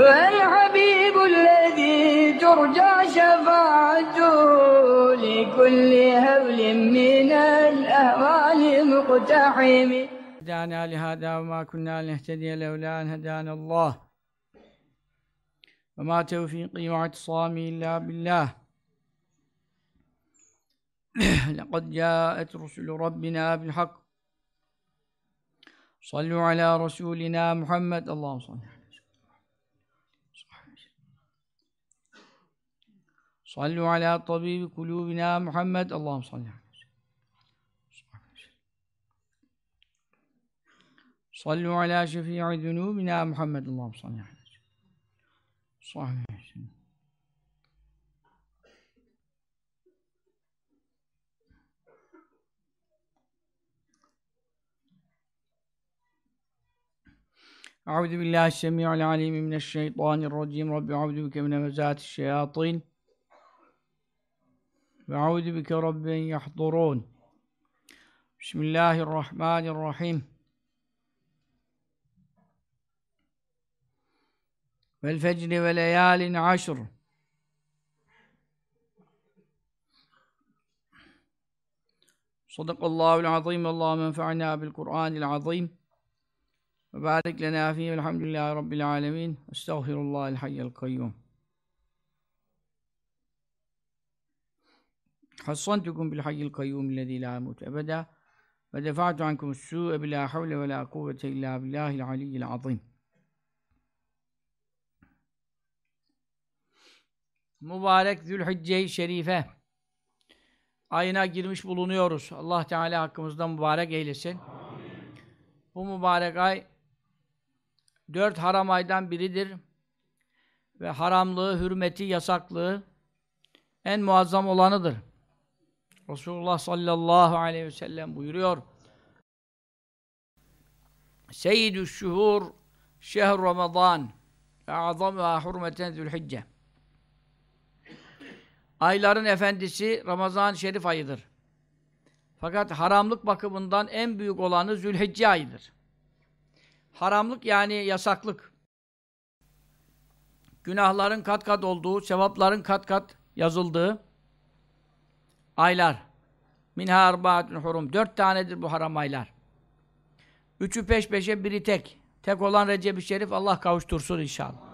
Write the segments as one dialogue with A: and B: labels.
A: هو الحبيب الذي ترجى شفاعته لكل هول من الأهوال مقتحم.
B: هدانا لهذا وما كنا لنهتدي لولا أن هدانا الله. وما توفيقي واعتصامي إلا بالله. لقد جاءت رسل ربنا بالحق. صلوا على رسولنا محمد. اللهم صل على صلوا على طبيب قلوبنا محمد اللهم صل على صلوا على شفيع ذنوبنا محمد اللهم صل على صحيح أعوذ بالله السميع العليم من الشيطان الرجيم رب أعوذ بك من همزات الشياطين وأعوذ بك رب يحضرون. بسم الله الرحمن الرحيم. والفجر وليال عشر. صدق الله العظيم. اللهم انفعنا بالقرآن العظيم. وبارك لنا فيه. والحمد لله رب العالمين. أستغفر الله الحي القيوم. Hassantukum bil hayyil kayyum lezî lâ yemut ebedâ ve defa'tu ankum s-sû'e bilâ havle ve lâ kuvvete illâ billâhil aliyyil azîm. Mübarek Zülhicce-i Şerife ayına girmiş bulunuyoruz. Allah Teala hakkımızda mübarek eylesin. Amin. Bu mübarek ay dört haram aydan biridir. Ve haramlığı, hürmeti, yasaklığı en muazzam olanıdır. Resulullah sallallahu aleyhi ve sellem buyuruyor. Seyyidü şuhur şehr Ramazan ve azamha hurmeten zülhicce. Ayların efendisi Ramazan-ı Şerif ayıdır. Fakat haramlık bakımından en büyük olanı Zülhicce ayıdır. Haramlık yani yasaklık. Günahların kat kat olduğu, sevapların kat kat yazıldığı aylar. Minha arbaatun hurum. Dört tanedir bu haram aylar. Üçü peş peşe, biri tek. Tek olan Recep-i Şerif Allah kavuştursun inşallah.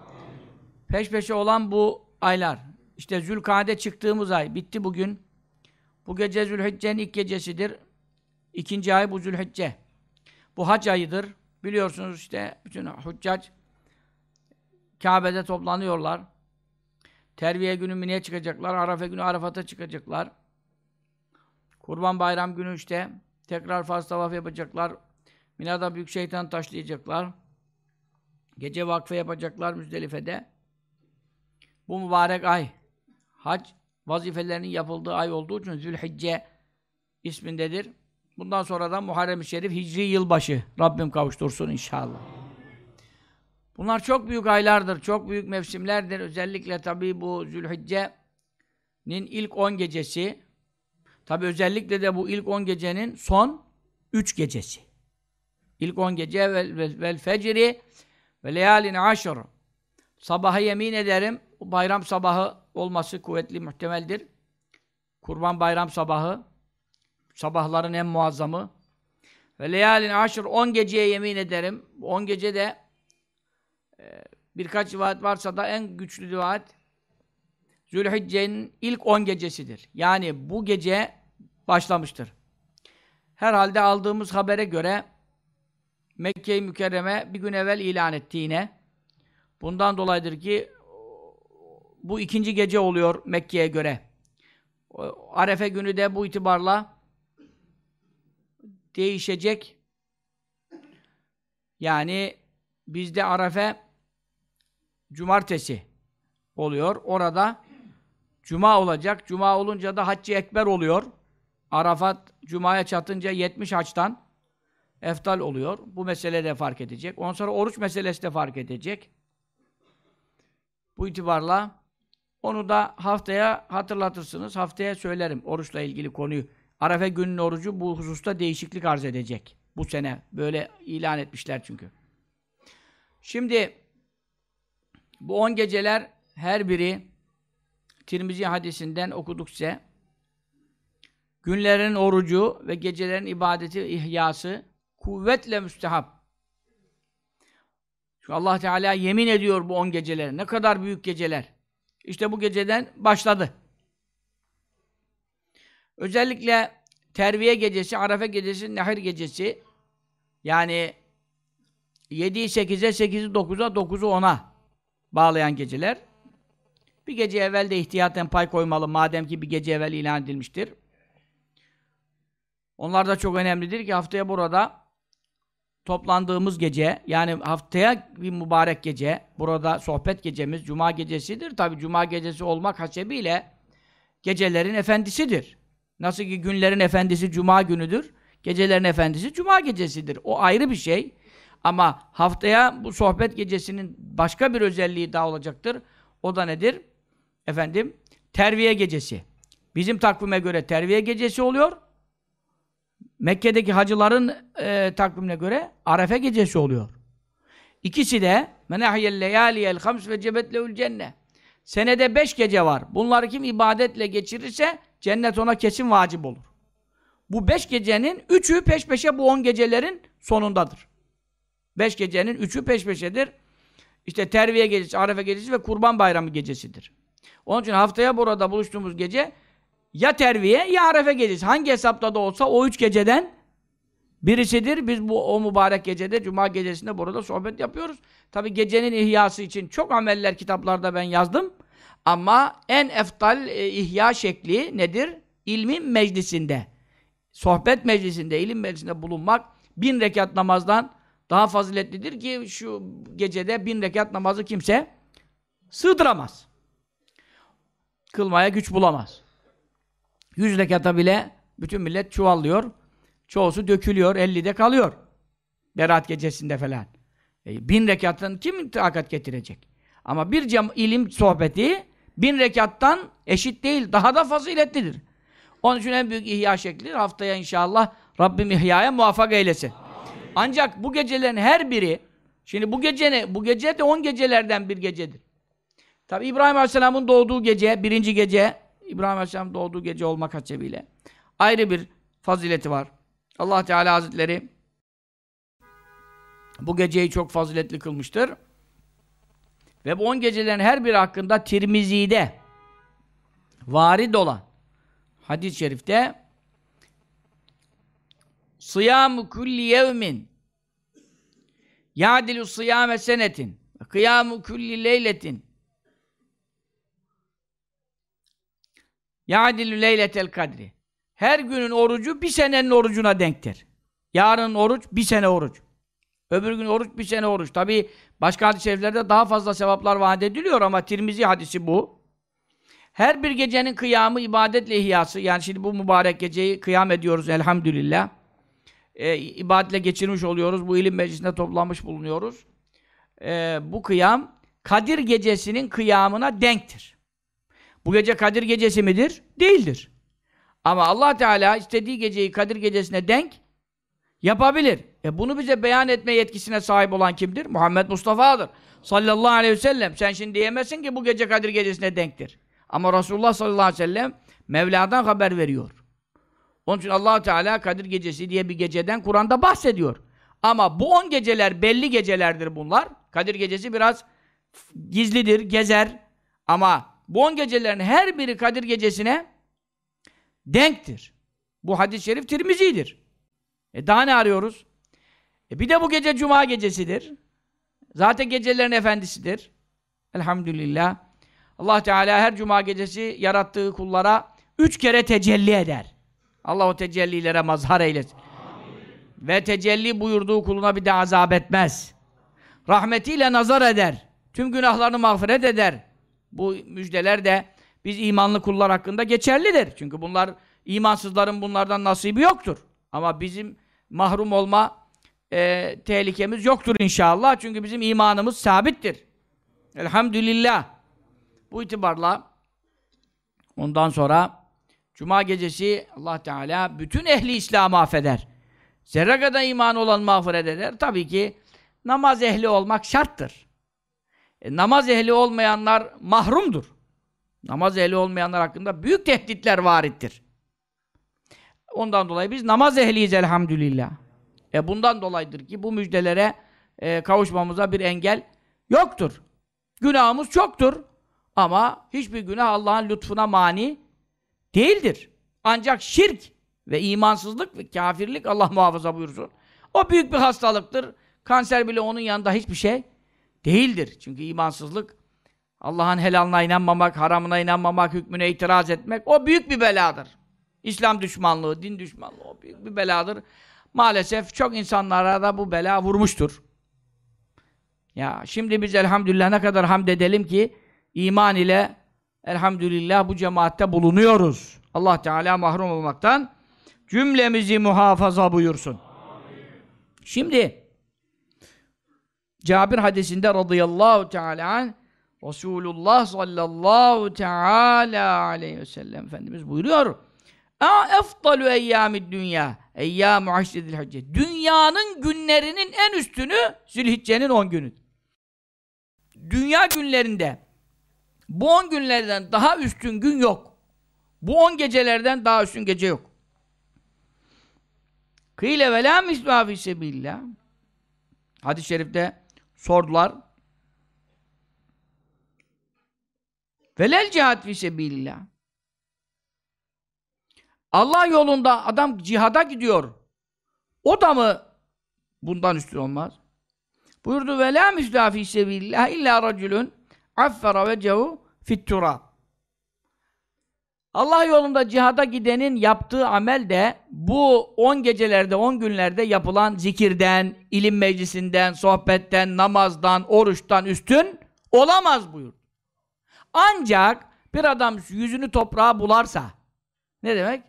B: Peş peşe olan bu aylar. İşte Zülkade çıktığımız ay. Bitti bugün. Bu gece Zülhicce'nin ilk gecesidir. İkinci ay bu Zülhicce. Bu hac ayıdır. Biliyorsunuz işte bütün hüccac Kabe'de toplanıyorlar. Terviye günü Mine'ye çıkacaklar. Arafa günü Arafat'a çıkacaklar. Kurban bayram günü işte tekrar farz tavaf yapacaklar. Mina'da büyük şeytan taşlayacaklar. Gece vakfe yapacaklar Müzdelife'de. Bu mübarek ay hac vazifelerinin yapıldığı ay olduğu için Zülhicce ismindedir. Bundan sonra da Muharrem-i Şerif Hicri yılbaşı. Rabbim kavuştursun inşallah. Bunlar çok büyük aylardır, çok büyük mevsimlerdir. Özellikle tabii bu Zülhicce'nin ilk 10 gecesi. Tabii özellikle de bu ilk 10 gecenin son 3 gecesi. İlk 10 gece vel, vel, vel fecri ve leyalin aşr. Sabaha yemin ederim, bayram sabahı olması kuvvetli muhtemeldir. Kurban bayram sabahı, sabahların en muazzamı. Ve leyalin aşır, on geceye yemin ederim. On gece de e, birkaç rivayet varsa da en güçlü rivayet Zülhicce'nin ilk on gecesidir. Yani bu gece başlamıştır. Herhalde aldığımız habere göre Mekke-i Mükerreme bir gün evvel ilan etti yine. Bundan dolayıdır ki bu ikinci gece oluyor Mekke'ye göre. Arefe günü de bu itibarla değişecek. Yani bizde Arefe cumartesi oluyor. Orada cuma olacak. Cuma olunca da Haccı Ekber oluyor. Arafat cumaya çatınca 70 haçtan eftal oluyor. Bu mesele de fark edecek. Ondan sonra oruç meselesi de fark edecek. Bu itibarla onu da haftaya hatırlatırsınız. Haftaya söylerim oruçla ilgili konuyu. Arefe günün orucu bu hususta değişiklik arz edecek. Bu sene. Böyle ilan etmişler çünkü. Şimdi Bu on geceler her biri Tirmizi hadisinden okuduk size. Günlerin orucu ve gecelerin ibadeti, ihyası kuvvetle müstehap. Çünkü Allah Teala yemin ediyor bu on geceler. Ne kadar büyük geceler. İşte bu geceden başladı. Özellikle Terviye gecesi, Arafe gecesi, Nehir gecesi yani 7'yi 8'e, 8'i 9'a, 9'u 10'a bağlayan geceler. Bir gece evvel de ihtiyaten pay koymalı madem ki bir gece evvel ilan edilmiştir. Onlar da çok önemlidir ki haftaya burada toplandığımız gece, yani haftaya bir mübarek gece, burada sohbet gecemiz Cuma gecesidir. Tabi Cuma gecesi olmak hasebiyle gecelerin efendisidir. Nasıl ki günlerin efendisi Cuma günüdür, gecelerin efendisi Cuma gecesidir. O ayrı bir şey. Ama haftaya bu sohbet gecesinin başka bir özelliği daha olacaktır. O da nedir? Efendim, terviye gecesi. Bizim takvime göre terviye gecesi oluyor. Mekke'deki hacıların e, takvimine göre Arefe gecesi oluyor. İkisi de menahiyel leyaliyel hams ve cebetleül cenne. Senede beş gece var. Bunları kim ibadetle geçirirse cennet ona kesin vacip olur. Bu beş gecenin üçü peş peşe bu on gecelerin sonundadır. Beş gecenin üçü peş peşedir. İşte terviye gecesi, arefe gecesi ve kurban bayramı gecesidir. Onun için haftaya burada buluştuğumuz gece ya terviye ya arefe gecesi. Hangi hesapta da olsa o üç geceden birisidir. Biz bu o mübarek gecede, cuma gecesinde burada sohbet yapıyoruz. Tabi gecenin ihyası için çok ameller kitaplarda ben yazdım. Ama en eftal e, ihya şekli nedir? İlmin meclisinde. Sohbet meclisinde, ilim meclisinde bulunmak bin rekat namazdan daha faziletlidir ki şu gecede bin rekat namazı kimse sığdıramaz. Kılmaya güç bulamaz. Yüz rekata bile bütün millet çuvallıyor. Çoğusu dökülüyor, de kalıyor. Berat gecesinde falan. E, bin rekatın kim takat getirecek? Ama bir cam ilim sohbeti bin rekattan eşit değil, daha da faziletlidir. Onun için en büyük ihya şekli haftaya inşallah Rabbim ihyaya muvaffak eylesin. Ancak bu gecelerin her biri, şimdi bu gece ne? Bu gece de on gecelerden bir gecedir. Tabi İbrahim Aleyhisselam'ın doğduğu gece, birinci gece, İbrahim Aleyhisselam doğduğu gece olmak hasebiyle ayrı bir fazileti var. Allah Teala Hazretleri bu geceyi çok faziletli kılmıştır. Ve bu on gecelerin her biri hakkında Tirmizi'de varid olan hadis-i şerifte Sıyamu kulli yevmin Ya'dilu sıyame senetin Kıyamu kulli leyletin Ya'dilu leyletel kadri Her günün orucu bir senenin orucuna denktir. Yarın oruç bir sene oruç. Öbür gün oruç bir sene oruç. Tabi başka hadis-i şeriflerde daha fazla sevaplar vaat ediliyor ama Tirmizi hadisi bu. Her bir gecenin kıyamı ibadetle ihyası. Yani şimdi bu mübarek geceyi kıyam ediyoruz elhamdülillah e, ibadetle geçirmiş oluyoruz. Bu ilim meclisinde toplanmış bulunuyoruz. E, bu kıyam Kadir gecesinin kıyamına denktir. Bu gece Kadir gecesi midir? Değildir. Ama Allah Teala istediği geceyi Kadir gecesine denk yapabilir. E bunu bize beyan etme yetkisine sahip olan kimdir? Muhammed Mustafa'dır. Sallallahu aleyhi ve sellem. Sen şimdi diyemezsin ki bu gece Kadir gecesine denktir. Ama Resulullah sallallahu aleyhi ve sellem Mevla'dan haber veriyor. Onun için allah Teala Kadir Gecesi diye bir geceden Kur'an'da bahsediyor. Ama bu on geceler belli gecelerdir bunlar. Kadir Gecesi biraz gizlidir, gezer. Ama bu on gecelerin her biri Kadir Gecesi'ne denktir. Bu hadis-i şerif Tirmizi'dir. E daha ne arıyoruz? E bir de bu gece Cuma gecesidir. Zaten gecelerin efendisidir. Elhamdülillah. Allah Teala her Cuma gecesi yarattığı kullara üç kere tecelli eder. Allah o tecellilere mazhar eylesin. Ve tecelli buyurduğu kuluna bir de azap etmez. Rahmetiyle nazar eder. Tüm günahlarını mağfiret eder. Bu müjdeler de biz imanlı kullar hakkında geçerlidir. Çünkü bunlar imansızların bunlardan nasibi yoktur. Ama bizim mahrum olma e, tehlikemiz yoktur inşallah. Çünkü bizim imanımız sabittir. Elhamdülillah. Bu itibarla ondan sonra Cuma gecesi Allah Teala bütün ehli İslam'ı affeder. Zerre kadar iman olan mağfiret eder. Tabii ki namaz ehli olmak şarttır. E, namaz ehli olmayanlar mahrumdur. Namaz ehli olmayanlar hakkında büyük tehditler varittir. Ondan dolayı biz namaz ehliyiz elhamdülillah. E bundan dolayıdır ki bu müjdelere e, kavuşmamıza bir engel yoktur. Günahımız çoktur. Ama hiçbir günah Allah'ın lütfuna mani değildir. Ancak şirk ve imansızlık ve kafirlik Allah muhafaza buyursun. O büyük bir hastalıktır. Kanser bile onun yanında hiçbir şey değildir. Çünkü imansızlık Allah'ın helalına inanmamak, haramına inanmamak, hükmüne itiraz etmek o büyük bir beladır. İslam düşmanlığı, din düşmanlığı o büyük bir beladır. Maalesef çok insanlara da bu bela vurmuştur. Ya şimdi biz elhamdülillah ne kadar hamd edelim ki iman ile elhamdülillah bu cemaatte bulunuyoruz. Allah Teala mahrum olmaktan cümlemizi muhafaza buyursun. Şimdi Cabir hadisinde radıyallahu teala anh Resulullah sallallahu teala aleyhi ve sellem Efendimiz buyuruyor A efdalu eyyamid dünya eyyamu aşredil hacce Dünyanın günlerinin en üstünü Zülhicce'nin 10 günü. Dünya günlerinde bu 10 günlerden daha üstün gün yok. Bu 10 gecelerden daha üstün gece yok. Kıyle ve la mislu sebillah. Hadis-i şerifte sordular. Velel cihat fi sebillah. Allah yolunda adam cihada gidiyor. O da mı bundan üstün olmaz? Buyurdu ve la misla fi sebillah illa racülün affara vecehu fit turab. Allah yolunda cihada gidenin yaptığı amel de bu 10 gecelerde, 10 günlerde yapılan zikirden, ilim meclisinden, sohbetten, namazdan, oruçtan üstün olamaz buyur. Ancak bir adam yüzünü toprağa bularsa, ne demek?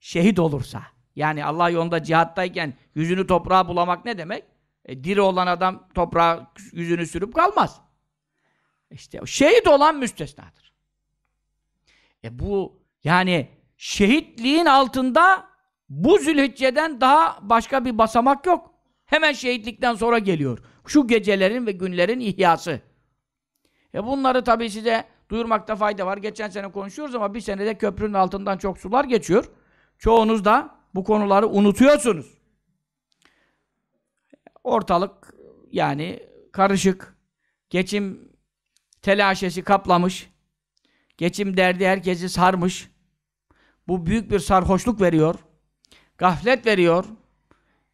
B: Şehit olursa. Yani Allah yolunda cihattayken yüzünü toprağa bulamak ne demek? E, diri olan adam toprağa yüzünü sürüp kalmaz. İşte şehit olan müstesnadır. E bu yani şehitliğin altında bu zülhicceden daha başka bir basamak yok. Hemen şehitlikten sonra geliyor. Şu gecelerin ve günlerin ihyası. E bunları tabii size duyurmakta fayda var. Geçen sene konuşuyoruz ama bir senede köprünün altından çok sular geçiyor. Çoğunuz da bu konuları unutuyorsunuz. Ortalık yani karışık. Geçim telaşesi kaplamış. Geçim derdi herkesi sarmış. Bu büyük bir sarhoşluk veriyor. Gaflet veriyor.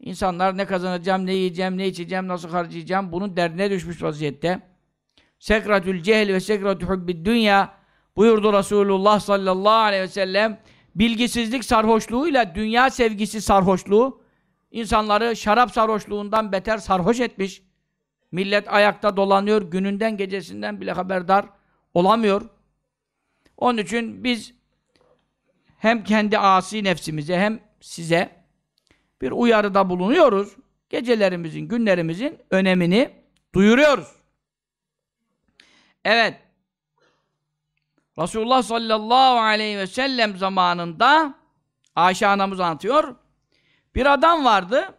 B: İnsanlar ne kazanacağım, ne yiyeceğim, ne içeceğim, nasıl harcayacağım bunun derdine düşmüş vaziyette. Sekratül cehl ve sekratü hubbid dünya buyurdu Resulullah sallallahu aleyhi ve sellem bilgisizlik sarhoşluğuyla dünya sevgisi sarhoşluğu insanları şarap sarhoşluğundan beter sarhoş etmiş. Millet ayakta dolanıyor, gününden gecesinden bile haberdar olamıyor. Onun için biz hem kendi asi nefsimize hem size bir uyarıda bulunuyoruz. Gecelerimizin, günlerimizin önemini duyuruyoruz. Evet. Resulullah sallallahu aleyhi ve sellem zamanında Ayşe anamız anlatıyor. Bir adam vardı.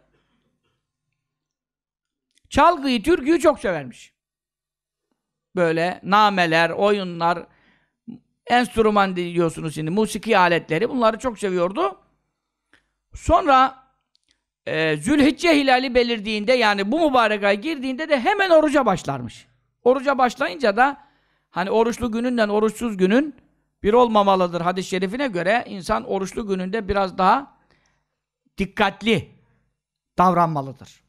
B: Çalgıyı, türküyü çok severmiş. Böyle nameler, oyunlar, enstrüman diyorsunuz şimdi, musiki aletleri bunları çok seviyordu. Sonra e, Zülhicce hilali belirdiğinde yani bu mübarek ay girdiğinde de hemen oruca başlarmış. Oruca başlayınca da hani oruçlu gününden oruçsuz günün bir olmamalıdır hadis-i şerifine göre insan oruçlu gününde biraz daha dikkatli davranmalıdır.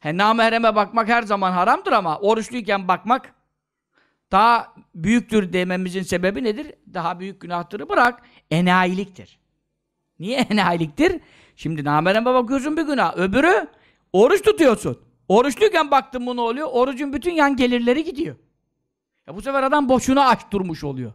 B: He, namahreme bakmak her zaman haramdır ama oruçluyken bakmak daha büyüktür dememizin sebebi nedir? Daha büyük günahtırı bırak. Enayiliktir. Niye enayiliktir? Şimdi namereme bakıyorsun bir günah. Öbürü oruç tutuyorsun. Oruçluyken baktın bu ne oluyor? Orucun bütün yan gelirleri gidiyor. Ya bu sefer adam boşuna aç durmuş oluyor.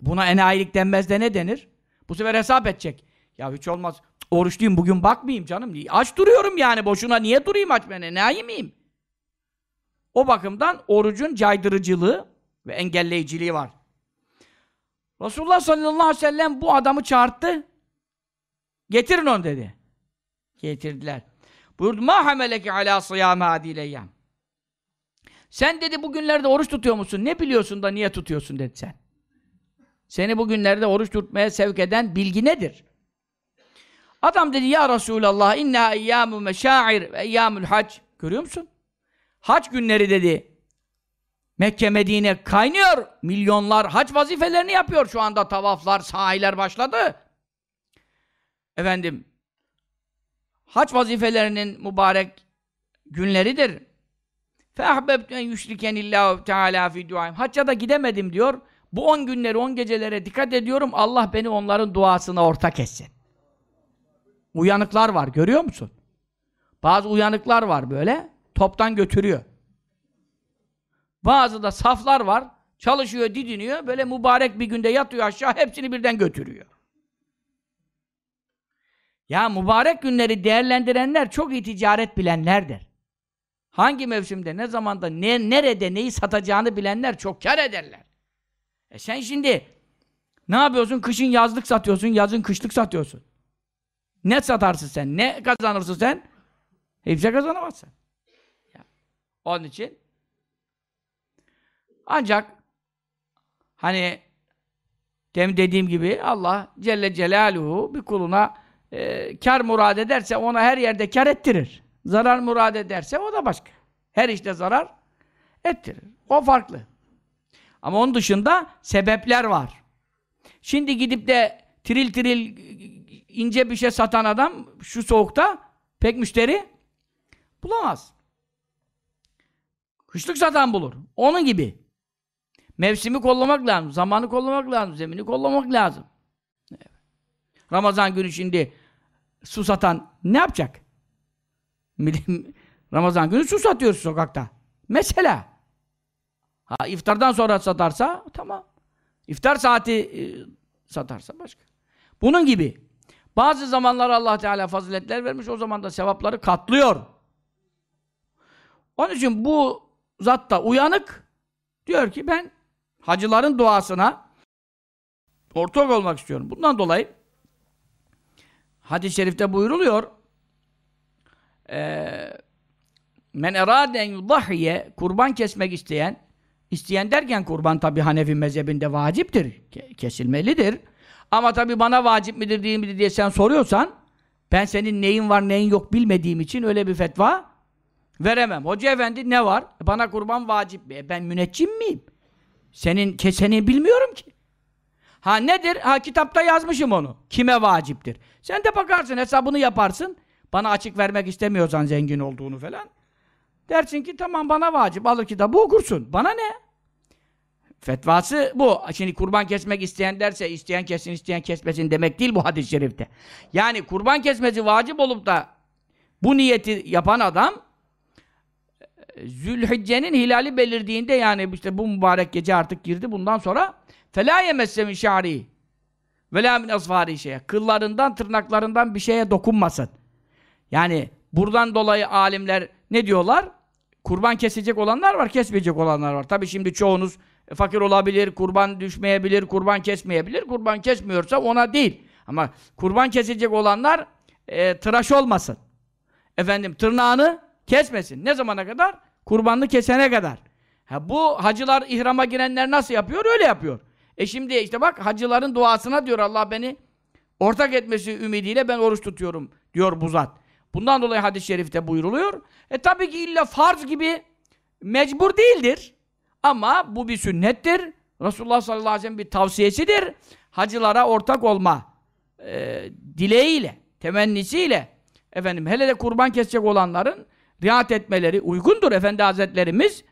B: Buna enayilik denmez de ne denir? Bu sefer hesap edecek. Ya hiç olmaz. Oruçluyum bugün bakmayayım canım. Aç duruyorum yani boşuna. Niye durayım aç ben? Enayi miyim? O bakımdan orucun caydırıcılığı ve engelleyiciliği var. Resulullah sallallahu aleyhi ve sellem bu adamı çağırttı. Getirin onu dedi. Getirdiler. Buyurdu ma hameleki ala sıyame adileyyam. Sen dedi bugünlerde oruç tutuyor musun? Ne biliyorsun da niye tutuyorsun dedi sen. Seni bugünlerde oruç tutmaya sevk eden bilgi nedir? Adam dedi ya Resulallah inna eyyamu meşair ve eyyamul hac. Görüyor musun? Hac günleri dedi. Mekke Medine kaynıyor. Milyonlar hac vazifelerini yapıyor. Şu anda tavaflar, sahiler başladı. Efendim hac vazifelerinin mübarek günleridir. فَاَحْبَبْتُ اَنْ يُشْرِكَنِ اللّٰهُ تَعَالَى فِي دُعَيْمْ Hacca da gidemedim diyor. Bu on günleri, on gecelere dikkat ediyorum. Allah beni onların duasına ortak etsin. Uyanıklar var, görüyor musun? Bazı uyanıklar var böyle, toptan götürüyor. Bazı da saflar var, çalışıyor, didiniyor, böyle mübarek bir günde yatıyor aşağı, hepsini birden götürüyor. Ya mübarek günleri değerlendirenler çok iyi ticaret bilenlerdir. Hangi mevsimde, ne zamanda, ne, nerede, neyi satacağını bilenler çok kar ederler. E sen şimdi ne yapıyorsun? Kışın yazlık satıyorsun, yazın kışlık satıyorsun. Ne satarsın sen? Ne kazanırsın sen? Hiçbir şey kazanamazsın. Onun için ancak hani demin dediğim gibi Allah Celle Celaluhu bir kuluna e, kar murad ederse ona her yerde kar ettirir. Zarar murad ederse o da başka. Her işte zarar ettirir. O farklı. Ama onun dışında sebepler var. Şimdi gidip de tril tril ince bir şey satan adam şu soğukta pek müşteri bulamaz. Kışlık satan bulur. Onun gibi. Mevsimi kollamak lazım. Zamanı kollamak lazım. Zemini kollamak lazım. Ramazan günü şimdi su satan ne yapacak? Ramazan günü su satıyoruz sokakta. Mesela. Ha iftardan sonra satarsa tamam. İftar saati e, satarsa başka. Bunun gibi. Bazı zamanlar Allah Teala faziletler vermiş. O zaman da sevapları katlıyor. Onun için bu zat da uyanık diyor ki ben hacıların duasına ortak olmak istiyorum. Bundan dolayı hadis-i şerifte buyuruluyor men eraden yudahiye kurban kesmek isteyen isteyen derken kurban tabi Hanefi mezhebinde vaciptir. Kesilmelidir. Ama tabi bana vacip midir değil midir diye sen soruyorsan ben senin neyin var neyin yok bilmediğim için öyle bir fetva veremem. Hoca efendi ne var? Bana kurban vacip mi? E ben müneccim miyim? Senin keseni bilmiyorum ki. Ha nedir? Ha kitapta yazmışım onu. Kime vaciptir? Sen de bakarsın hesabını yaparsın. Bana açık vermek istemiyorsan zengin olduğunu falan. Dersin ki tamam bana vacip. Alır kitabı okursun. Bana ne? Fetvası bu. Şimdi kurban kesmek isteyen derse isteyen kesin isteyen kesmesin demek değil bu hadis-i şerifte. Yani kurban kesmesi vacip olup da bu niyeti yapan adam Zülhicce'nin hilali belirdiğinde yani işte bu mübarek gece artık girdi bundan sonra فَلَا يَمَسَّ مِنْ شَعْرِهِ وَلَا مِنْ أَصْفَارِهِ şeye. Kıllarından, tırnaklarından bir şeye dokunmasın. Yani buradan dolayı alimler ne diyorlar? Kurban kesecek olanlar var, kesmeyecek olanlar var. Tabi şimdi çoğunuz fakir olabilir, kurban düşmeyebilir, kurban kesmeyebilir. Kurban kesmiyorsa ona değil. Ama kurban kesecek olanlar e, tıraş olmasın. Efendim tırnağını kesmesin. Ne zamana kadar? Kurbanını kesene kadar. Ha, bu hacılar ihrama girenler nasıl yapıyor? Öyle yapıyor. E şimdi işte bak hacıların duasına diyor Allah beni ortak etmesi ümidiyle ben oruç tutuyorum diyor bu zat. Bundan dolayı hadis-i şerifte buyruluyor. E tabii ki illa farz gibi mecbur değildir. Ama bu bir sünnettir. Resulullah sallallahu aleyhi ve sellem bir tavsiyesidir. Hacılara ortak olma e, dileğiyle, temennisiyle efendim hele de kurban kesecek olanların riayet etmeleri uygundur. Efendi Hazretlerimiz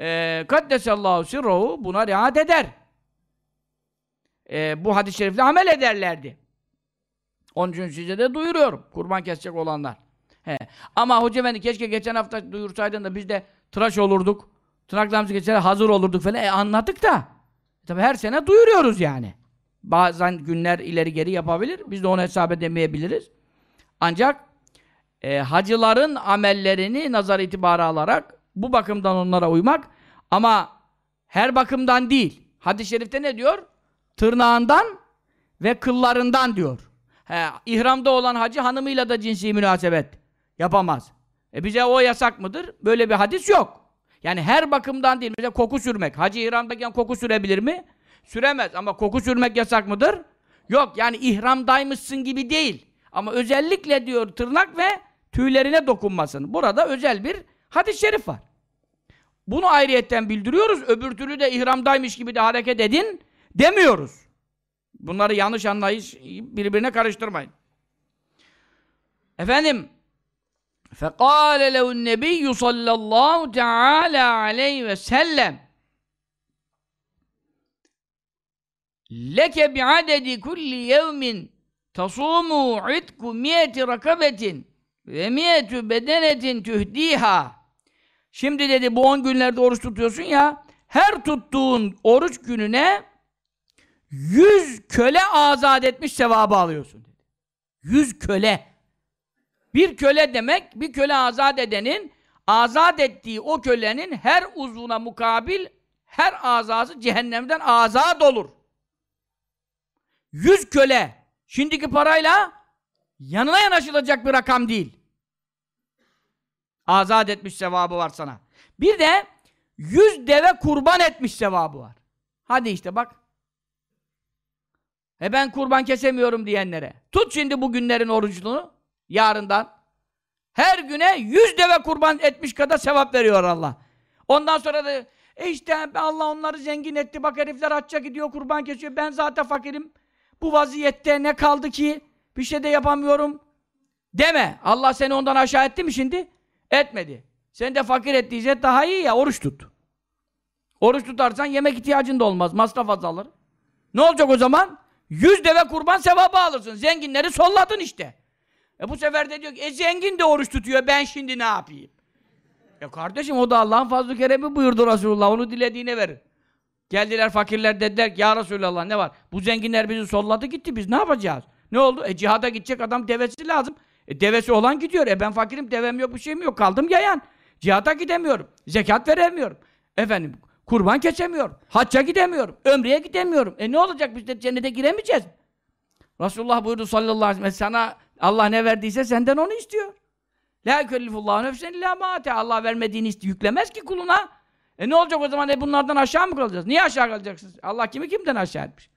B: e, kaddesallahu sirruhu buna riayet eder. E, bu hadis-i şerifle amel ederlerdi. Onun için size de duyuruyorum. Kurban kesecek olanlar. He. Ama hoca efendi keşke geçen hafta duyursaydın da biz de tıraş olurduk. Tırnaklarımızı geçer hazır olurduk falan. E anladık da. Tabi her sene duyuruyoruz yani. Bazen günler ileri geri yapabilir. Biz de onu hesap edemeyebiliriz. Ancak e, hacıların amellerini nazar itibarı alarak bu bakımdan onlara uymak ama her bakımdan değil. Hadis-i şerifte ne diyor? Tırnağından ve kıllarından diyor. He, ihramda olan hacı hanımıyla da cinsi münasebet yapamaz. E bize o yasak mıdır? Böyle bir hadis yok. Yani her bakımdan değil. Mesela koku sürmek. Hacı ihramdayken koku sürebilir mi? Süremez. Ama koku sürmek yasak mıdır? Yok. Yani ihramdaymışsın gibi değil. Ama özellikle diyor tırnak ve tüylerine dokunmasın. Burada özel bir hadis-i şerif var. Bunu ayrıyetten bildiriyoruz. Öbür türlü de ihramdaymış gibi de hareket edin demiyoruz. Bunları yanlış anlayış birbirine karıştırmayın. Efendim فَقَالَ لَهُ النَّبِيُّ صَلَّى اللّٰهُ تَعَالَى عَلَيْهِ وَسَلَّمْ لَكَ بِعَدَدِ كُلِّ يَوْمٍ تَصُومُوا عِدْكُ مِيَةِ رَكَبَةٍ ve miyetü bedenetin tühdiha. Şimdi dedi bu on günlerde oruç tutuyorsun ya, her tuttuğun oruç gününe yüz köle azat etmiş sevabı alıyorsun. dedi. Yüz köle. Bir köle demek, bir köle azat edenin, azat ettiği o kölenin her uzvuna mukabil her azası cehennemden azat olur. Yüz köle. Şimdiki parayla yanına yanaşılacak bir rakam değil. Azat etmiş sevabı var sana. Bir de yüz deve kurban etmiş sevabı var. Hadi işte bak. E ben kurban kesemiyorum diyenlere. Tut şimdi bu günlerin orucunu. Yarından. Her güne yüz deve kurban etmiş kadar sevap veriyor Allah. Ondan sonra da e işte Allah onları zengin etti. Bak herifler hacca gidiyor, kurban kesiyor. Ben zaten fakirim. Bu vaziyette ne kaldı ki? Bir şey de yapamıyorum. Deme. Allah seni ondan aşağı etti mi şimdi? Etmedi. Sen de fakir ettiyse daha iyi ya oruç tut. Oruç tutarsan yemek ihtiyacın da olmaz. Masraf azalır. Ne olacak o zaman? Yüz deve kurban sevabı alırsın. Zenginleri solladın işte. E bu sefer de diyor ki, e zengin de oruç tutuyor, ben şimdi ne yapayım? E kardeşim o da Allah'ın fazl-ı keremi buyurdu Resulullah, onu dilediğine verir. Geldiler fakirler dediler ki, ya Resulallah ne var? Bu zenginler bizi solladı gitti, biz ne yapacağız? Ne oldu? E cihada gidecek adam devesi lazım. E devesi olan gidiyor, e ben fakirim, devem yok, bir şeyim yok, kaldım yayan. Cihada gidemiyorum, zekat veremiyorum. Efendim, kurban kesemiyorum, hacca gidemiyorum, ömreye gidemiyorum. E ne olacak biz de cennete giremeyeceğiz Resulullah buyurdu sallallahu aleyhi ve sellem, sana Allah ne verdiyse senden onu istiyor. La yükellifullahu nefsen illa ma'ate. Allah vermediğini yüklemez ki kuluna. E ne olacak o zaman? E bunlardan aşağı mı kalacağız? Niye aşağı kalacaksınız? Allah kimi kimden aşağı etmiş?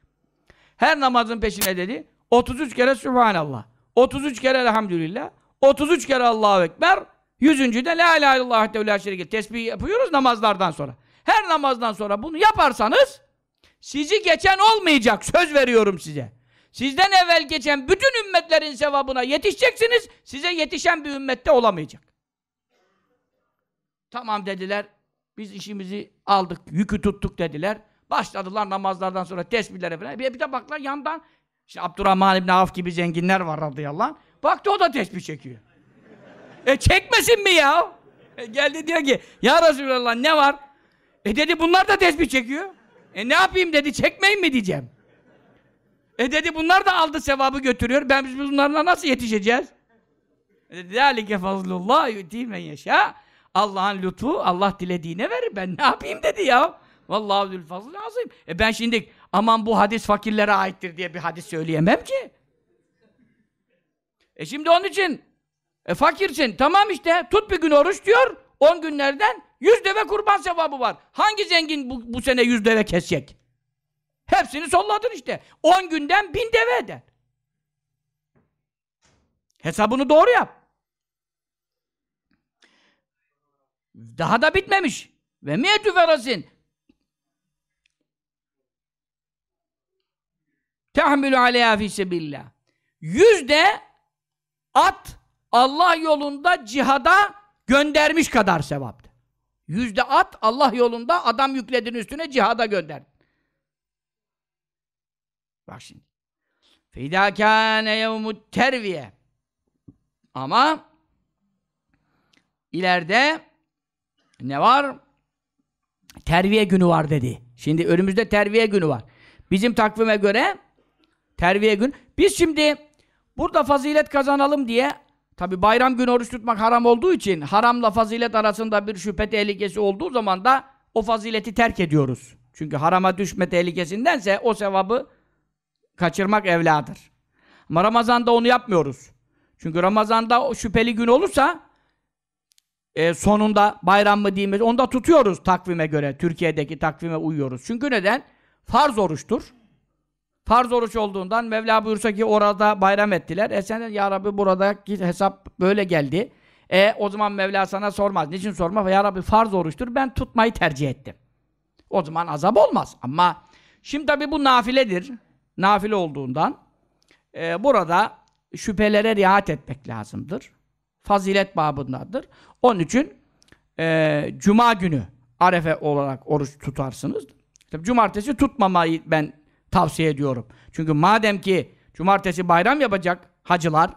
B: Her namazın peşine dedi. 33 kere Sübhanallah. 33 kere Elhamdülillah. 33 kere Allahu Ekber. Yüzüncü de La ilahe illallah la şerike. Tesbih yapıyoruz namazlardan sonra. Her namazdan sonra bunu yaparsanız sizi geçen olmayacak. Söz veriyorum size. Sizden evvel geçen bütün ümmetlerin sevabına yetişeceksiniz, size yetişen bir ümmette olamayacak. Tamam dediler, biz işimizi aldık, yükü tuttuk dediler. Başladılar namazlardan sonra tesbihlere falan. Bir, bir de baklar yandan, işte Abdurrahman İbni Avf gibi zenginler var radıyallahu anh. Baktı o da tesbih çekiyor. e çekmesin mi ya? E, geldi diyor ki ya Resulallah ne var? E dedi bunlar da tesbih çekiyor. E ne yapayım dedi çekmeyin mi diyeceğim. E dedi bunlar da aldı sevabı götürüyor. Ben biz bunlarla nasıl yetişeceğiz? E, dedi Zalike fazlullah yu'ti men yeşâ. Allah'ın lütfu Allah dilediğine verir. Ben ne yapayım dedi ya. Vallahi zül azim. E ben şimdi aman bu hadis fakirlere aittir diye bir hadis söyleyemem ki. E şimdi onun için e fakirsin. Tamam işte tut bir gün oruç diyor. On günlerden yüz deve kurban sevabı var. Hangi zengin bu, bu sene yüz deve kesecek? Hepsini solladın işte. 10 günden bin deve eder. Hesabını doğru yap. Daha da bitmemiş. Ve miyetü ferasin Tehmülü aleyha fissebillah. Yüzde at Allah yolunda cihada göndermiş kadar sevaptı. Yüzde at Allah yolunda adam yükledin üstüne cihada gönder. Bak şimdi. Fidâ kâne yevmut terviye. Ama ileride ne var? Terviye günü var dedi. Şimdi önümüzde terviye günü var. Bizim takvime göre terviye gün. Biz şimdi burada fazilet kazanalım diye tabi bayram günü oruç tutmak haram olduğu için haramla fazilet arasında bir şüphe tehlikesi olduğu zaman da o fazileti terk ediyoruz. Çünkü harama düşme tehlikesindense o sevabı kaçırmak evladır. Ama Ramazan'da onu yapmıyoruz. Çünkü Ramazan'da o şüpheli gün olursa e, sonunda bayram mı değil mi? Onu da tutuyoruz takvime göre. Türkiye'deki takvime uyuyoruz. Çünkü neden? Farz oruçtur. Farz oruç olduğundan Mevla buyursa ki orada bayram ettiler. E sen ya Rabbi buradaki hesap böyle geldi. E o zaman Mevla sana sormaz. Niçin sorma? Ya Rabbi farz oruçtur. Ben tutmayı tercih ettim. O zaman azap olmaz. Ama şimdi tabi bu nafiledir. Nafile olduğundan e, burada şüphelere riayet etmek lazımdır. Fazilet babındadır. Onun için e, Cuma günü Arefe olarak oruç tutarsınız. Tabii cumartesi tutmamayı ben tavsiye ediyorum. Çünkü madem ki cumartesi bayram yapacak hacılar,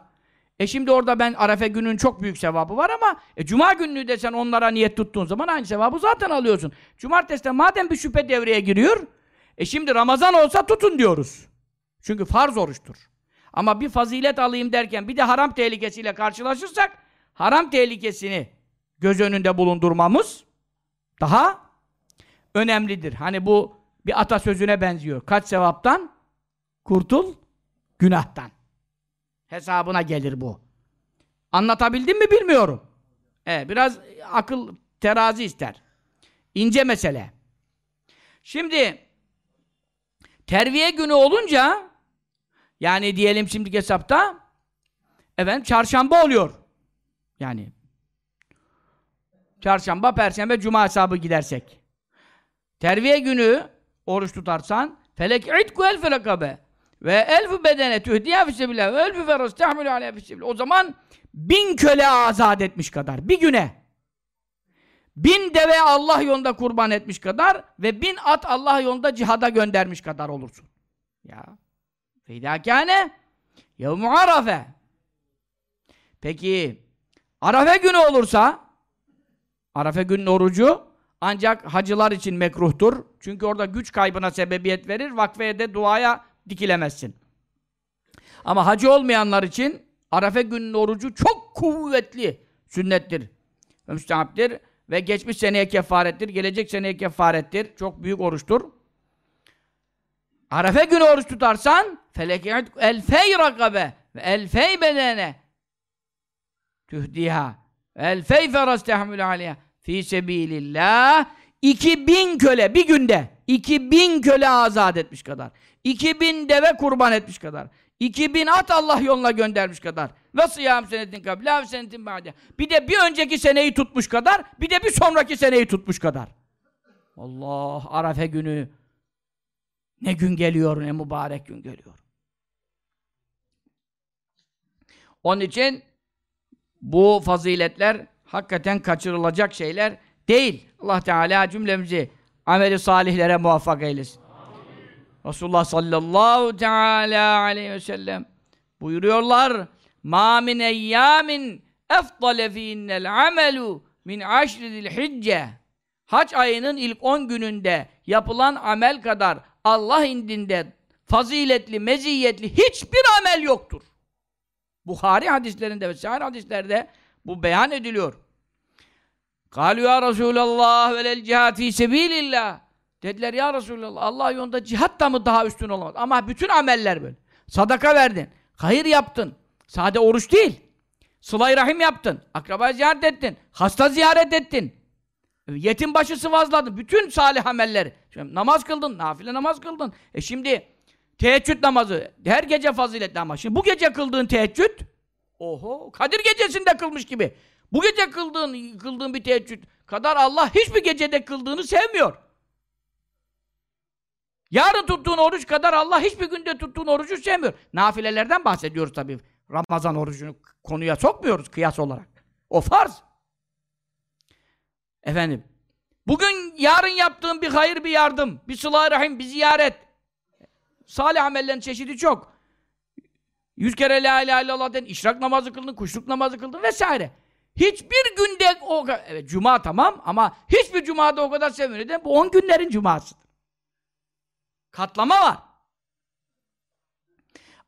B: e şimdi orada ben Arefe günün çok büyük sevabı var ama e, Cuma gününü de sen onlara niyet tuttuğun zaman aynı sevabı zaten alıyorsun. Cumartesi de madem bir şüphe devreye giriyor, e şimdi Ramazan olsa tutun diyoruz. Çünkü farz oruçtur. Ama bir fazilet alayım derken bir de haram tehlikesiyle karşılaşırsak haram tehlikesini göz önünde bulundurmamız daha önemlidir. Hani bu bir atasözüne benziyor. Kaç sevaptan? Kurtul günahtan. Hesabına gelir bu. Anlatabildim mi bilmiyorum. Evet, biraz akıl terazi ister. İnce mesele. Şimdi terviye günü olunca yani diyelim şimdiki hesapta efendim çarşamba oluyor. Yani çarşamba, perşembe, cuma hesabı gidersek. Terviye günü oruç tutarsan felek itku el felekabe ve elfu bedene tühdiye fissebillah ve elfu feroz tehmülü aleyhe fissebillah. O zaman bin köle azat etmiş kadar bir güne bin deve Allah yolunda kurban etmiş kadar ve bin at Allah yolunda cihada göndermiş kadar olursun. Ya. Feydâkâne yevmu arafe. Peki Arafe günü olursa Arafe günün orucu ancak hacılar için mekruhtur. Çünkü orada güç kaybına sebebiyet verir. Vakfeye de duaya dikilemezsin. Ama hacı olmayanlar için Arafe günün orucu çok kuvvetli sünnettir. Müstehaptir. Ve geçmiş seneye kefarettir. Gelecek seneye kefarettir. Çok büyük oruçtur. Arafe günü oruç tutarsan felekiyat elfey rakabe ve elfey bedene tühdiha elfey feras tehmül aleyha fi sebilillah 2000 köle bir günde 2000 köle azat etmiş kadar 2000 deve kurban etmiş kadar 2000 at Allah yoluna göndermiş kadar. Ve sıyam senetin kabla senetin ba'de. Bir de bir önceki seneyi tutmuş kadar bir de bir sonraki seneyi tutmuş kadar. Allah Arafe günü. Ne gün geliyor ne mübarek gün geliyor. Onun için bu faziletler hakikaten kaçırılacak şeyler değil. Allah Teala cümlemizi ameli salihlere muvaffak eylesin. Resulullah sallallahu teala aleyhi ve sellem buyuruyorlar ma min eyyamin efdale fiinnel amelu min aşridil hicce Hac ayının ilk 10 gününde yapılan amel kadar Allah indinde faziletli, meziyetli hiçbir amel yoktur. Bukhari hadislerinde ve sahih hadislerde bu beyan ediliyor. Kalu ya Resulallah ve lel cihat fi sebilillah. Dediler ya Resulallah Allah yolunda cihat da mı daha üstün olamaz? Ama bütün ameller böyle. Sadaka verdin, hayır yaptın. Sade oruç değil. Sıla-i rahim yaptın, akraba ziyaret ettin, hasta ziyaret ettin. Yetim başı sıvazladın. Bütün salih amelleri. Şimdi namaz kıldın, nafile namaz kıldın. E şimdi teheccüd namazı her gece faziletli ama şimdi bu gece kıldığın teheccüd oho Kadir gecesinde kılmış gibi. Bu gece kıldığın kıldığın bir teheccüd kadar Allah hiçbir gecede kıldığını sevmiyor. Yarın tuttuğun oruç kadar Allah hiçbir günde tuttuğun orucu sevmiyor. Nafilelerden bahsediyoruz tabii. Ramazan orucunu konuya sokmuyoruz kıyas olarak. O farz. Efendim, bugün yarın yaptığın bir hayır, bir yardım, bir sıla rahim, bir ziyaret. Salih amellerin çeşidi çok. Yüz kere la ilahe illallah den, işrak namazı kıldın, kuşluk namazı kıldın vesaire. Hiçbir günde o evet, cuma tamam ama hiçbir cumada o kadar. Neden? Bu on günlerin cumasıdır. Katlama var.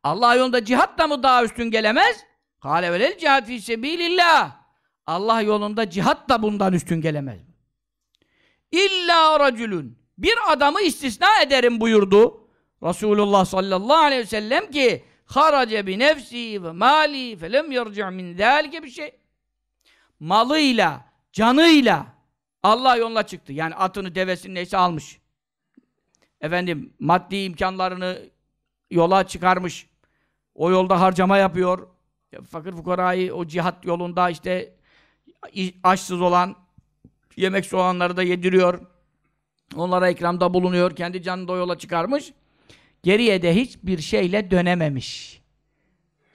B: Allah yolunda cihat da mı daha üstün gelemez? Kâle velel cihat fî sebîlillah. Allah yolunda cihat da bundan üstün gelemez. İlla racülün. Bir adamı istisna ederim buyurdu. Resulullah sallallahu aleyhi ve sellem ki harace bi nefsi ve mali felem yerci' min zâlike bir şey. Malıyla, canıyla Allah yoluna çıktı. Yani atını, devesini neyse almış. Efendim maddi imkanlarını yola çıkarmış. O yolda harcama yapıyor. Fakir fukarayı o cihat yolunda işte açsız olan, yemeksiz olanları da yediriyor. Onlara ikramda bulunuyor. Kendi canını da yola çıkarmış. Geriye de hiçbir şeyle dönememiş.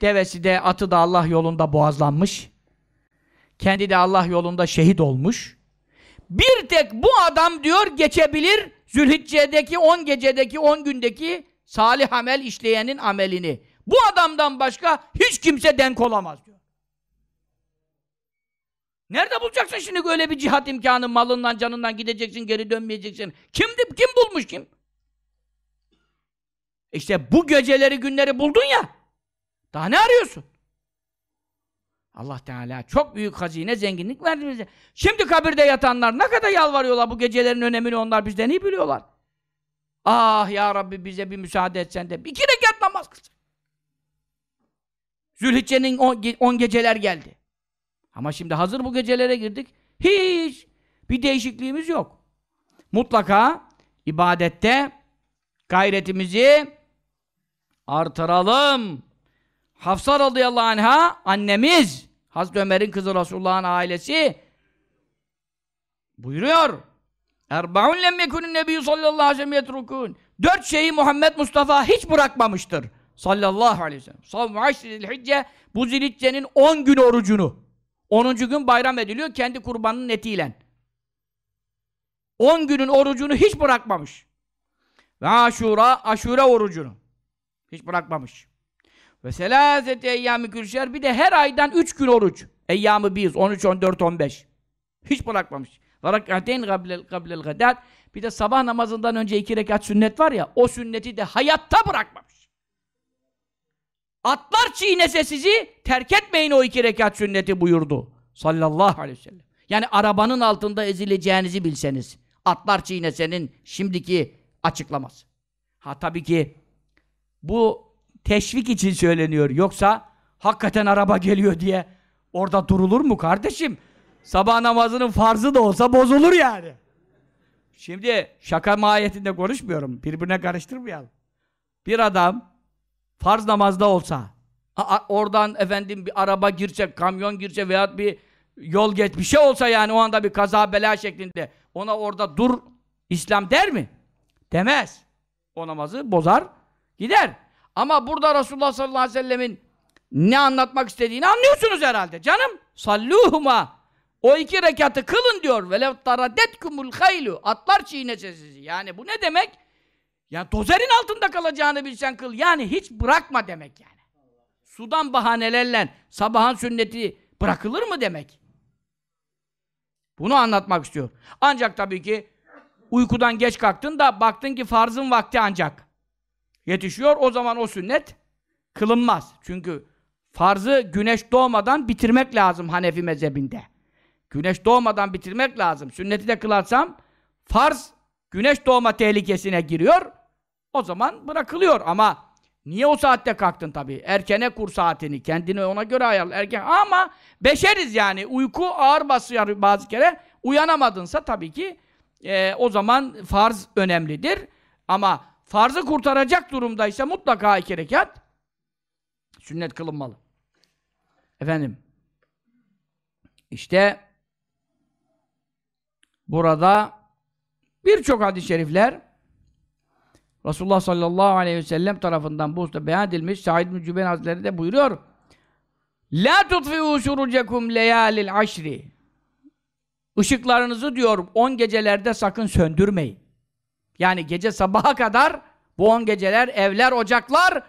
B: Devesi de atı da Allah yolunda boğazlanmış. Kendi de Allah yolunda şehit olmuş. Bir tek bu adam diyor geçebilir Zülhicce'deki 10 gecedeki 10 gündeki salih amel işleyenin amelini. Bu adamdan başka hiç kimse denk olamaz diyor. Nerede bulacaksın şimdi öyle bir cihat imkanı malından canından gideceksin geri dönmeyeceksin. Kim, kim bulmuş kim? İşte bu geceleri günleri buldun ya. Daha ne arıyorsun? Allah Teala çok büyük hazine, zenginlik verdi bize. Şimdi kabirde yatanlar ne kadar yalvarıyorlar bu gecelerin önemini onlar bizden iyi biliyorlar. Ah ya Rabbi bize bir müsaade etsen de iki rekat namaz kılsak. Zülhicce'nin on, on geceler geldi. Ama şimdi hazır bu gecelere girdik. Hiç bir değişikliğimiz yok. Mutlaka ibadette gayretimizi artıralım. Hafsa radıyallahu anh'a annemiz Hazreti Ömer'in kızı Resulullah'ın ailesi buyuruyor. Erbaun lem yekunun nebiyyü sallallahu aleyhi ve sellem. Dört şeyi Muhammed Mustafa hiç bırakmamıştır. Sallallahu aleyhi ve sellem. Savmu hicce bu zilhiccenin on gün orucunu. Onuncu gün bayram ediliyor kendi kurbanının etiyle. On günün orucunu hiç bırakmamış. Ve aşura, aşure orucunu. Hiç bırakmamış. Ve selâzete eyyâmi külşer bir de her aydan üç gün oruç. Eyyâmı biz 13, 14, 15. Hiç bırakmamış. Ve rak'ateyn kablel gadat. Bir de sabah namazından önce iki rekat sünnet var ya, o sünneti de hayatta bırakmamış. Atlar çiğnese sizi, terk etmeyin o iki rekat sünneti buyurdu. Sallallahu aleyhi ve sellem. Yani arabanın altında ezileceğinizi bilseniz, atlar çiğnesenin şimdiki açıklaması. Ha tabii ki bu teşvik için söyleniyor. Yoksa hakikaten araba geliyor diye orada durulur mu kardeşim? Sabah namazının farzı da olsa bozulur yani. Şimdi şaka mahiyetinde konuşmuyorum. Birbirine karıştırmayalım. Bir adam farz namazda olsa oradan efendim bir araba girse, kamyon girse veya bir yol geç bir şey olsa yani o anda bir kaza bela şeklinde ona orada dur İslam der mi? Demez. O namazı bozar, gider. Ama burada Resulullah sallallahu aleyhi ve sellemin ne anlatmak istediğini anlıyorsunuz herhalde. Canım, salluhuma o iki rekatı kılın diyor. Velev taradetkumul haylu. Atlar çiğnese sizi. Yani bu ne demek? Ya dozerin altında kalacağını bilsen kıl. Yani hiç bırakma demek yani. Sudan bahanelerle sabahın sünneti bırakılır mı demek? Bunu anlatmak istiyor. Ancak tabii ki uykudan geç kalktın da baktın ki farzın vakti ancak yetişiyor. O zaman o sünnet kılınmaz. Çünkü farzı güneş doğmadan bitirmek lazım Hanefi mezhebinde. Güneş doğmadan bitirmek lazım. Sünneti de kılarsam farz güneş doğma tehlikesine giriyor. O zaman bırakılıyor ama niye o saatte kalktın tabii? Erkene kur saatini. Kendini ona göre ayarla. Erken ama beşeriz yani. Uyku ağır basıyor bazı kere. Uyanamadınsa tabii ki e, o zaman farz önemlidir. Ama farzı kurtaracak durumdaysa mutlaka iki rekat sünnet kılınmalı. Efendim işte burada birçok hadis-i şerifler Resulullah sallallahu aleyhi ve sellem tarafından bu usta beyan edilmiş. Said bin Cübeyn Hazretleri de buyuruyor. La tutfi'u şurucekum leyalil aşri. Işıklarınızı diyor on gecelerde sakın söndürmeyin. Yani gece sabaha kadar bu on geceler evler, ocaklar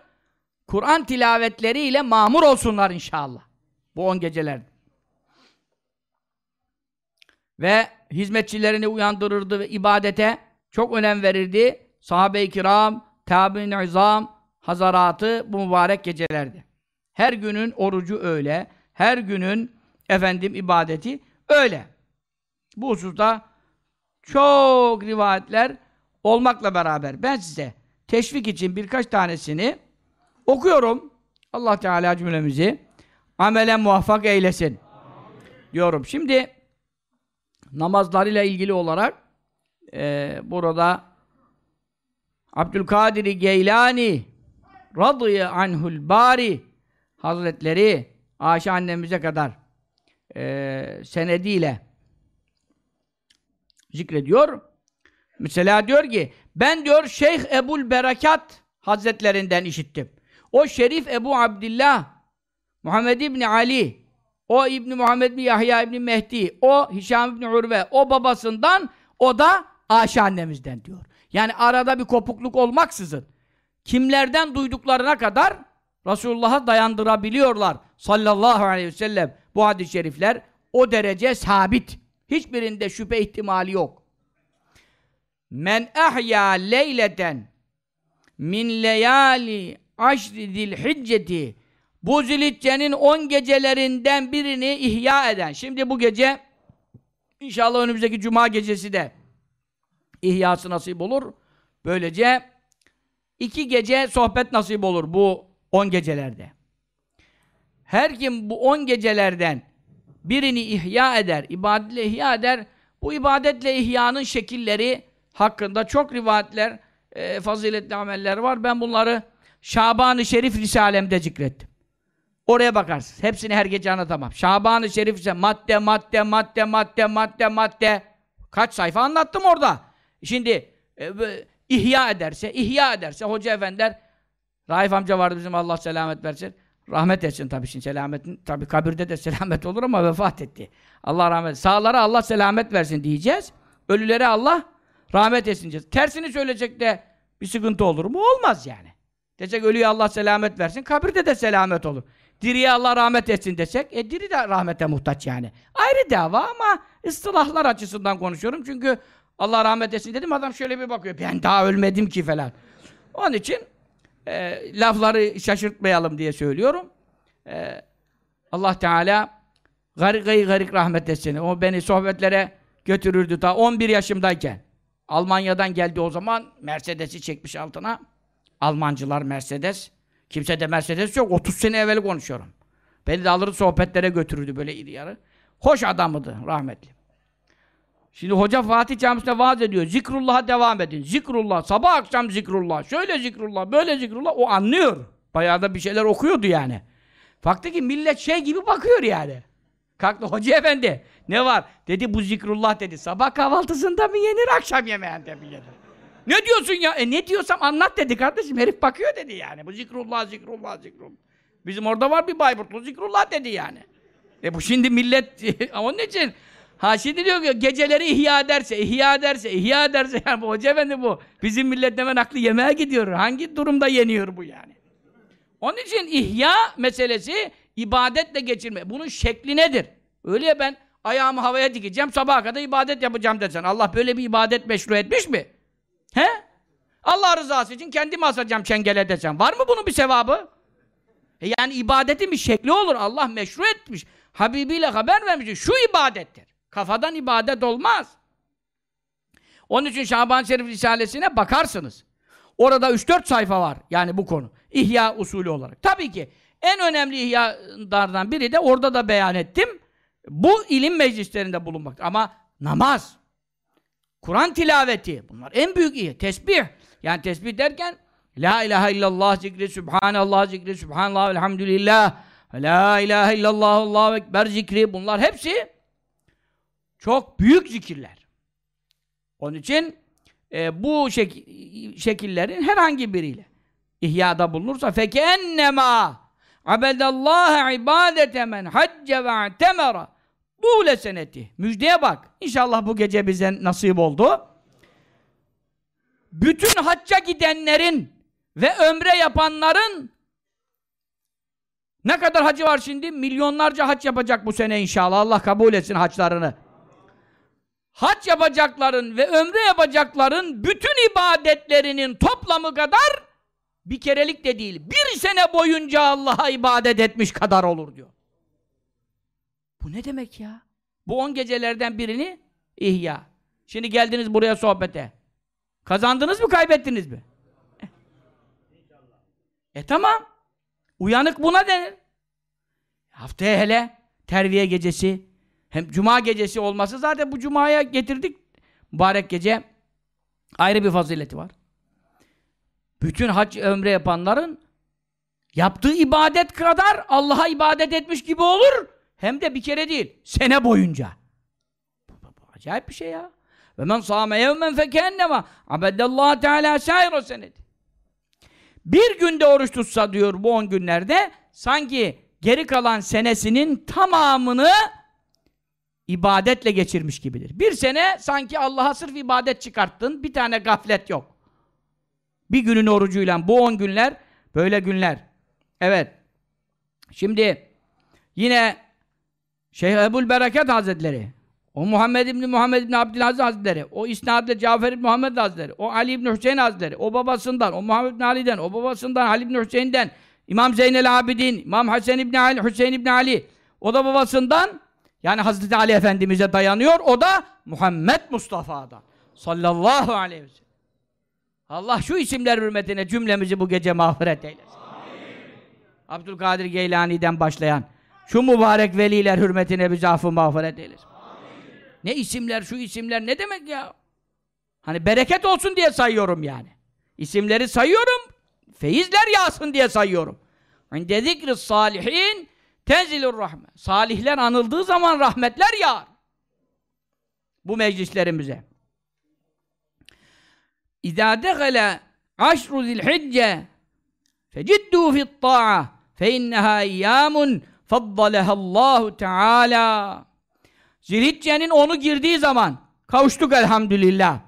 B: Kur'an tilavetleriyle mamur olsunlar inşallah. Bu on geceler. Ve hizmetçilerini uyandırırdı ve ibadete çok önem verirdi. Sahabe-i kiram, tabi-i izam, hazaratı bu mübarek gecelerdi. Her günün orucu öyle. Her günün efendim ibadeti öyle. Bu hususta çok rivayetler olmakla beraber ben size teşvik için birkaç tanesini okuyorum. Allah Teala cümlemizi amele muvaffak eylesin. Diyorum. Şimdi namazlarıyla ilgili olarak e, burada Abdülkadir Geylani radıyı anhul bari Hazretleri Ayşe annemize kadar e, senediyle zikrediyor. Mesela diyor ki ben diyor Şeyh Ebul Berakat Hazretlerinden işittim. O Şerif Ebu Abdillah Muhammed İbni Ali o İbni Muhammed bin Yahya İbni Mehdi o Hişam İbni Urve o babasından o da Ayşe annemizden diyor. Yani arada bir kopukluk olmaksızın kimlerden duyduklarına kadar Resulullah'a dayandırabiliyorlar sallallahu aleyhi ve sellem bu hadis-i şerifler o derece sabit. Hiçbirinde şüphe ihtimali yok. Men ahya leyleten min leyali aşri zilhicceti bu zilhiccenin on gecelerinden birini ihya eden. Şimdi bu gece inşallah önümüzdeki cuma gecesi de ihyası nasip olur. Böylece iki gece sohbet nasip olur bu on gecelerde. Her kim bu on gecelerden birini ihya eder, ibadetle ihya eder, bu ibadetle ihyanın şekilleri hakkında çok rivayetler, e, faziletli ameller var. Ben bunları Şaban-ı Şerif Risalem'de zikrettim. Oraya bakarsınız. Hepsini her gece anlatamam. Şaban-ı Şerif ise madde, madde, madde, madde, madde, madde. Kaç sayfa anlattım orada. Şimdi e, ihya ederse, ihya ederse hoca efendiler Raif amca vardı bizim Allah selamet versin. Rahmet etsin tabii şimdi selametin. Tabii kabirde de selamet olur ama vefat etti. Allah rahmet Sağlara Allah selamet versin diyeceğiz. Ölülere Allah rahmet etsin. Tersini söyleyecek de bir sıkıntı olur mu? Olmaz yani. Desek ölüye Allah selamet versin. Kabirde de selamet olur. Diriye Allah rahmet etsin desek, e diri de rahmete muhtaç yani. Ayrı dava ama ıstılahlar açısından konuşuyorum. Çünkü Allah rahmet etsin dedim adam şöyle bir bakıyor. Ben daha ölmedim ki falan. Onun için e, lafları şaşırtmayalım diye söylüyorum. E, Allah Teala garikayı garik rahmet etsin. O beni sohbetlere götürürdü ta 11 yaşımdayken. Almanya'dan geldi o zaman Mercedes'i çekmiş altına. Almancılar Mercedes. Kimse de Mercedes yok. 30 sene evvel konuşuyorum. Beni de alırdı sohbetlere götürürdü böyle iri yarı. Hoş adamıydı rahmetli. Şimdi Hoca Fatih Camisi'nde vaaz ediyor. Zikrullah'a devam edin. Zikrullah, sabah akşam zikrullah. Şöyle zikrullah, böyle zikrullah. O anlıyor. Bayağı da bir şeyler okuyordu yani. Baktı ki millet şey gibi bakıyor yani. Kalktı Hoca Efendi. Ne var? Dedi bu zikrullah dedi. Sabah kahvaltısında mı yenir, akşam yemeğinde mi yenir? Ne diyorsun ya? E ne diyorsam anlat dedi kardeşim. Herif bakıyor dedi yani. Bu zikrullah, zikrullah, zikrullah. Bizim orada var bir Bayburtlu zikrullah dedi yani. E bu şimdi millet onun için ha şimdi diyor ki geceleri ihya ederse, ihya ederse, ihya ederse yani bu hoca efendi bu. Bizim millet hemen aklı yemeğe gidiyor. Hangi durumda yeniyor bu yani? Onun için ihya meselesi ibadetle geçirme. Bunun şekli nedir? Öyle ya ben ayağımı havaya dikeceğim, sabaha kadar ibadet yapacağım desen. Allah böyle bir ibadet meşru etmiş mi? He? Allah rızası için kendimi asacağım çengele desem. Var mı bunun bir sevabı? E yani ibadetin bir şekli olur. Allah meşru etmiş. Habibiyle haber vermiş. Şu ibadettir. Kafadan ibadet olmaz. Onun için Şaban Şerif Risalesi'ne bakarsınız. Orada 3-4 sayfa var. Yani bu konu. İhya usulü olarak. Tabii ki en önemli ihyalardan biri de orada da beyan ettim. Bu ilim meclislerinde bulunmak. Ama namaz, Kur'an tilaveti. Bunlar en büyük iyi. Tesbih. Yani tesbih derken La ilahe illallah zikri, Subhanallah zikri, Subhanallah elhamdülillah, La ilahe illallah, Allahu Ekber zikri. Bunlar hepsi çok büyük zikirler. Onun için e, bu şek şekillerin herhangi biriyle ihyada bulunursa fekennema abedallah ibadete men hacce ve temera Buğle seneti. Müjdeye bak. İnşallah bu gece bize nasip oldu. Bütün hacca gidenlerin ve ömre yapanların ne kadar hacı var şimdi? Milyonlarca hac yapacak bu sene inşallah. Allah kabul etsin haçlarını. Hac yapacakların ve ömre yapacakların bütün ibadetlerinin toplamı kadar bir kerelik de değil. Bir sene boyunca Allah'a ibadet etmiş kadar olur diyor. Bu ne demek ya? Bu on gecelerden birini ihya. Şimdi geldiniz buraya sohbete. Kazandınız mı, kaybettiniz mi? E tamam. Uyanık buna denir. Haftaya hele terviye gecesi Hem cuma gecesi olması zaten bu cumaya getirdik. Mübarek gece ayrı bir fazileti var. Bütün hac ömre yapanların yaptığı ibadet kadar Allah'a ibadet etmiş gibi olur. Hem de bir kere değil, sene boyunca. Acayip bir şey ya. Ve men sâme yevmen fekennema abedallâhu teâlâ sâiro senedi. Bir günde oruç tutsa diyor bu on günlerde sanki geri kalan senesinin tamamını ibadetle geçirmiş gibidir. Bir sene sanki Allah'a sırf ibadet çıkarttın, bir tane gaflet yok. Bir günün orucuyla bu on günler böyle günler. Evet. Şimdi yine Şeyh Ebul Bereket Hazretleri, o Muhammed İbni Muhammed İbni Abdülaziz Hazretleri, o İsnad'da Cafer İbni Muhammed Hazretleri, o Ali İbni Hüseyin Hazretleri, o babasından, o Muhammed İbni Ali'den, o babasından, Ali İbni Hüseyin'den, İmam Zeynel Abidin, İmam Hasan İbni Ali, Hüseyin İbni Ali, o da babasından, yani Hazreti Ali Efendimiz'e dayanıyor, o da Muhammed Mustafa'dan. Sallallahu aleyhi ve sellem. Allah şu isimler hürmetine cümlemizi bu gece mağfiret eylesin. Abdülkadir Geylani'den başlayan şu mübarek veliler hürmetine bizi affı mağfiret eylesin. Ne isimler, şu isimler ne demek ya? Hani bereket olsun diye sayıyorum yani. İsimleri sayıyorum, feyizler yağsın diye sayıyorum. İnde zikri salihin tenzilur rahme. Salihler anıldığı zaman rahmetler yağar. Bu meclislerimize. İzâ dehale aşru zilhicce feciddû fi't-ta'a fe inneha eyyâmun faddalehallahu teâlâ Zilhicce'nin onu girdiği zaman kavuştuk elhamdülillah.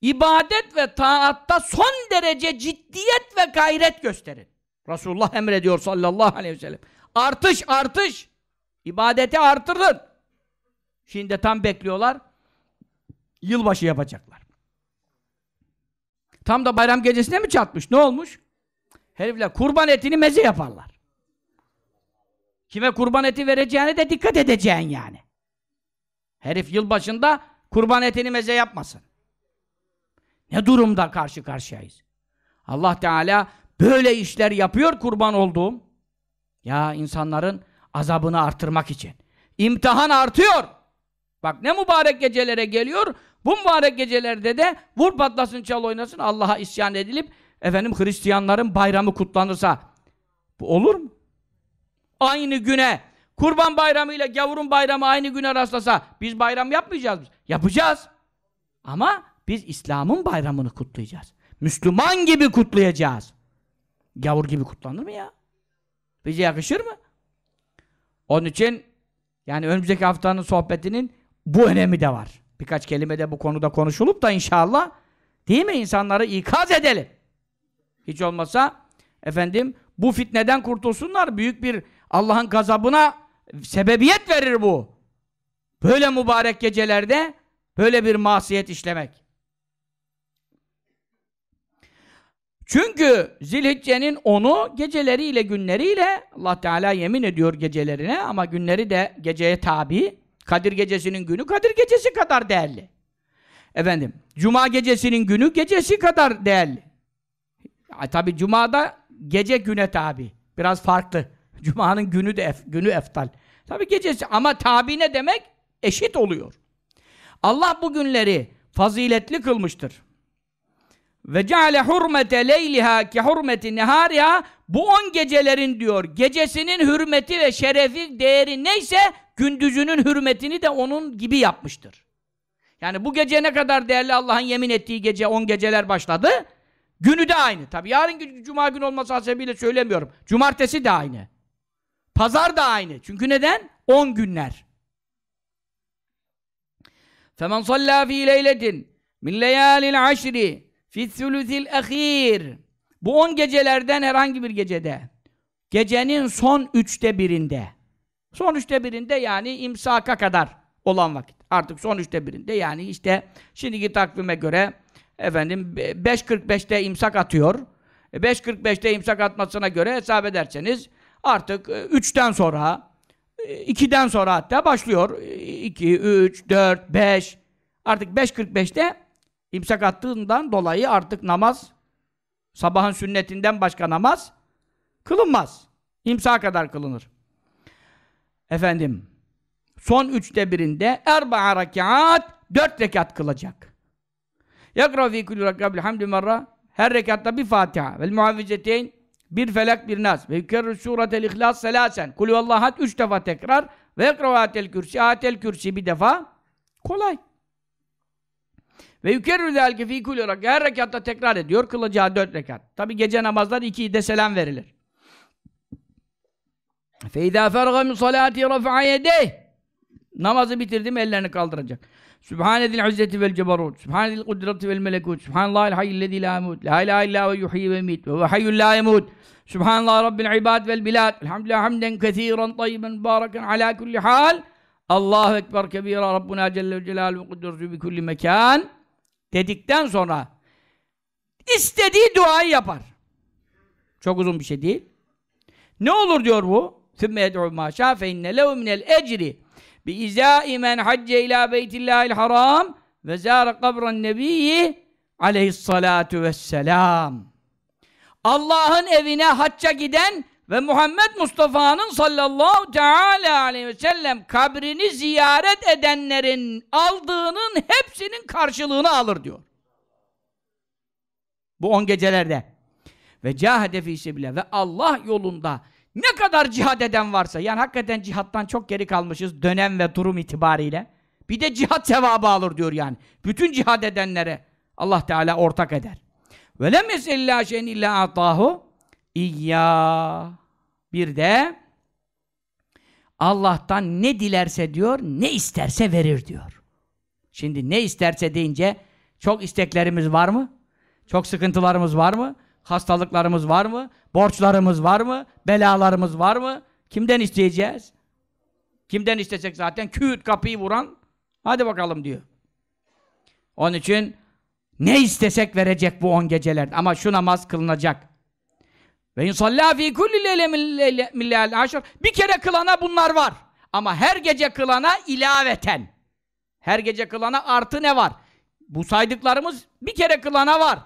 B: İbadet ve taatta son derece ciddiyet ve gayret gösterin. Resulullah emrediyor sallallahu aleyhi ve sellem. Artış, artış. İbadeti artırın. Şimdi tam bekliyorlar. Yılbaşı yapacaklar. Tam da bayram gecesine mi çatmış? Ne olmuş? Herifler kurban etini meze yaparlar. Kime kurban eti vereceğine de dikkat edeceksin yani. Herif yılbaşında kurban etini meze yapmasın. Ne durumda karşı karşıyayız? Allah Teala böyle işler yapıyor kurban olduğum. Ya insanların azabını artırmak için. İmtihan artıyor. Bak ne mübarek gecelere geliyor. Bu mübarek gecelerde de vur patlasın çal oynasın Allah'a isyan edilip efendim Hristiyanların bayramı kutlanırsa bu olur mu? Aynı güne Kurban bayramı ile gavurun bayramı aynı güne rastlasa biz bayram yapmayacağız mı? Yapacağız. Ama biz İslam'ın bayramını kutlayacağız. Müslüman gibi kutlayacağız. Gavur gibi kutlanır mı ya? Bize yakışır mı? Onun için yani önümüzdeki haftanın sohbetinin bu önemi de var. Birkaç kelime de bu konuda konuşulup da inşallah değil mi insanları ikaz edelim. Hiç olmasa efendim bu fitneden kurtulsunlar. Büyük bir Allah'ın gazabına sebebiyet verir bu. Böyle mübarek gecelerde böyle bir masiyet işlemek. Çünkü Zilhicce'nin onu geceleriyle günleriyle Allah Teala yemin ediyor gecelerine ama günleri de geceye tabi. Kadir gecesinin günü Kadir gecesi kadar değerli. Efendim, Cuma gecesinin günü gecesi kadar değerli. Tabi Cuma'da gece güne tabi. Biraz farklı. Cuma'nın günü de ef, günü eftal. Tabi gecesi ama tabi ne demek? Eşit oluyor. Allah bu günleri faziletli kılmıştır. Ve ceale hurmete leyliha ki hurmeti nehariha bu on gecelerin diyor gecesinin hürmeti ve şerefi değeri neyse gündüzünün hürmetini de onun gibi yapmıştır. Yani bu gece ne kadar değerli Allah'ın yemin ettiği gece on geceler başladı. Günü de aynı. Tabi yarın cuma günü olması hasebiyle söylemiyorum. Cumartesi de aynı. Pazar da aynı. Çünkü neden? 10 günler. فَمَنْ صَلَّى ف۪ي لَيْلَةٍ مِنْ لَيَالِ الْعَشْرِ فِي الثُّلُثِ الْأَخ۪يرِ bu 10 gecelerden herhangi bir gecede, gecenin son üçte birinde, son üçte birinde yani imsaka kadar olan vakit. Artık son üçte birinde yani işte şimdiki takvime göre efendim 5.45'te imsak atıyor. 5.45'te imsak atmasına göre hesap ederseniz artık 3'ten e, sonra 2'den e, sonra hatta başlıyor. 2, 3, 4, 5 artık 5.45'te imsak attığından dolayı artık namaz sabahın sünnetinden başka namaz kılınmaz. İmsa kadar kılınır. Efendim son üçte birinde erba'a rekat dört rekat kılacak. Yakra fi kulli rekat bilhamdü merra her rekatta bir Fatiha vel muavvizeteyn bir felak bir nas ve yukerrü suretel ihlas selasen kulü vallahat üç defa tekrar ve yakra atel kürsi atel kürsi bir defa kolay. Ve yukerrü zelke fî kulli rekat. Her rekatta tekrar ediyor. Kılacağı dört rekat. Tabi gece namazlar iki de selam verilir. Ferga min salâti rafa'a yedeyh. Namazı bitirdim ellerini kaldıracak. Sübhanedil izzeti vel cebarut. Sübhanedil kudreti vel melekut. Sübhanallahil hayyillezî la yemut. La ilahe illa ve yuhyi ve yumit. Ve ve hayyul la yemut. Sübhanallah rabbil ibad vel bilad. Elhamdülillah hamden kethiren tayyiben mübareken ala kulli hal. Allahu Ekber kebira Rabbuna Celle Celaluhu ve Kudüsü bi kulli mekan dedikten sonra istediği duayı yapar. Çok uzun bir şey değil. Ne olur diyor bu? Sümme yed'u ma şâ fe inne lehu minel ecri bi izâi men hacce ilâ beytillâhil haram ve zâre kabran nebiyyi aleyhissalâtu vesselâm. Allah'ın evine hacca giden ve Muhammed Mustafa'nın sallallahu teala aleyhi ve sellem kabrini ziyaret edenlerin aldığının hepsinin karşılığını alır diyor. Bu on gecelerde. Ve cahede fî bile ve Allah yolunda ne kadar cihad eden varsa yani hakikaten cihattan çok geri kalmışız dönem ve durum itibariyle. Bir de cihat sevabı alır diyor yani. Bütün cihad edenlere Allah Teala ortak eder. Ve lem yesellâ şeyin illa atahu İyyâ. Bir de Allah'tan ne dilerse diyor, ne isterse verir diyor. Şimdi ne isterse deyince çok isteklerimiz var mı? Çok sıkıntılarımız var mı? Hastalıklarımız var mı? Borçlarımız var mı? Belalarımız var mı? Kimden isteyeceğiz? Kimden istesek zaten küt kapıyı vuran hadi bakalım diyor. Onun için ne istesek verecek bu on geceler. Ama şu namaz kılınacak. Ve insallâ fî kulli leyle aşr. Bir kere kılana bunlar var. Ama her gece kılana ilaveten. Her gece kılana artı ne var? Bu saydıklarımız bir kere kılana var.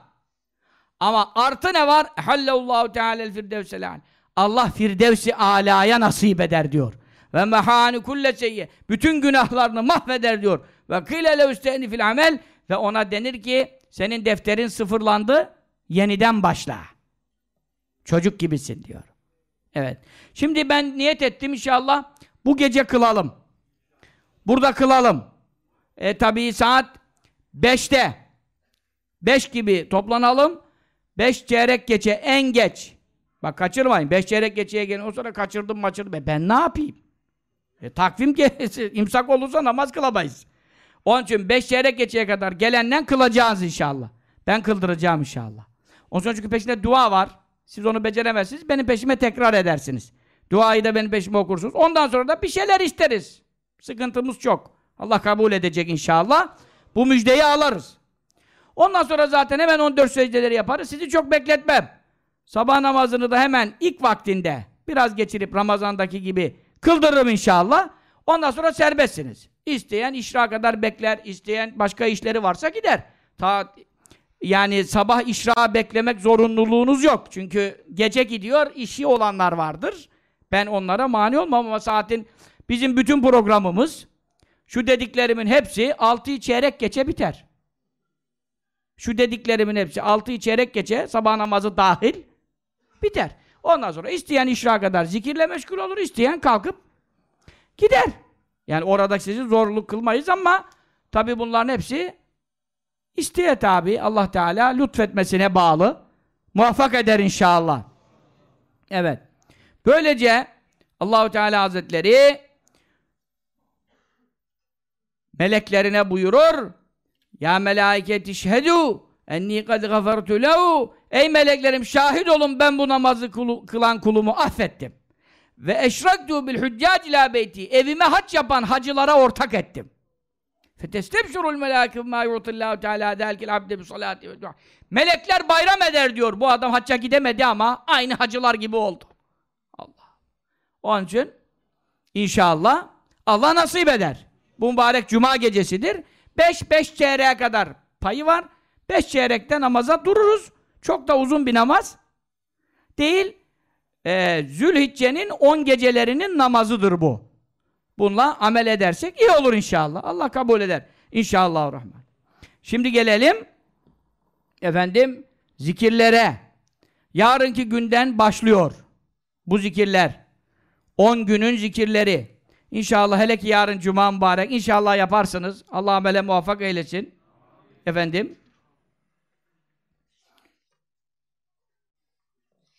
B: Ama artı ne var? Hallallahu Teala'l firdevsel Allah firdevsi alaya nasip eder diyor. Ve mehani kulle seyye. Bütün günahlarını mahveder diyor. Ve kıyle lev fil amel ve ona denir ki senin defterin sıfırlandı. Yeniden başla. Çocuk gibisin diyor. Evet. Şimdi ben niyet ettim inşallah bu gece kılalım. Burada kılalım. E tabii saat 5'te 5 gibi toplanalım. 5 çeyrek geçe en geç. Bak kaçırmayın. 5 çeyrek geçeye gelin. O sonra kaçırdım maçırdım. E ben ne yapayım? E, takvim imsak olursa namaz kılamayız. Onun için 5 çeyrek geçeye kadar gelenden kılacağız inşallah. Ben kıldıracağım inşallah. Ondan sonra çünkü peşinde dua var. Siz onu beceremezsiniz. Benim peşime tekrar edersiniz. Duayı da benim peşime okursunuz. Ondan sonra da bir şeyler isteriz. Sıkıntımız çok. Allah kabul edecek inşallah. Bu müjdeyi alırız. Ondan sonra zaten hemen 14 secdeleri yaparız. Sizi çok bekletmem. Sabah namazını da hemen ilk vaktinde biraz geçirip Ramazan'daki gibi kıldırırım inşallah. Ondan sonra serbestsiniz. İsteyen işra kadar bekler, isteyen başka işleri varsa gider. Ta yani sabah işra beklemek zorunluluğunuz yok. Çünkü gece gidiyor, işi olanlar vardır. Ben onlara mani olmam ama saatin bizim bütün programımız şu dediklerimin hepsi 6'yı çeyrek geçe biter. Şu dediklerimin hepsi 6'yı çeyrek geçe sabah namazı dahil biter. Ondan sonra isteyen işra kadar zikirle meşgul olur, isteyen kalkıp gider. Yani orada sizi zorluk kılmayız ama tabi bunların hepsi İsteye tabi Allah Teala lütfetmesine bağlı. Muvaffak eder inşallah. Evet. Böylece Allahu Teala Hazretleri meleklerine buyurur. Ya melaiket işhedû enni kad gafertu lehu Ey meleklerim şahit olun ben bu namazı kulu, kılan kulumu affettim. Ve eşraktu bil hüccac ila beyti evime hac yapan hacılara ortak ettim. Fetestebşirul melâkî mâ yu'tillâhu teâlâ dâlkil abde bi salâti ve. Melekler bayram eder diyor. Bu adam hacca gidemedi ama aynı hacılar gibi oldu. Allah. Onun için inşallah Allah nasip eder. Bu mübarek cuma gecesidir. Beş, beş çeyreğe kadar payı var. Beş çeyrekte namaza dururuz. Çok da uzun bir namaz değil. Ee, Zülhicce'nin on gecelerinin namazıdır bu. Bununla amel edersek iyi olur inşallah. Allah kabul eder. İnşallah rahman. Şimdi gelelim efendim zikirlere. Yarınki günden başlıyor bu zikirler. 10 günün zikirleri. İnşallah hele ki yarın cuma mübarek. İnşallah yaparsınız. Allah amele muvaffak eylesin. Efendim.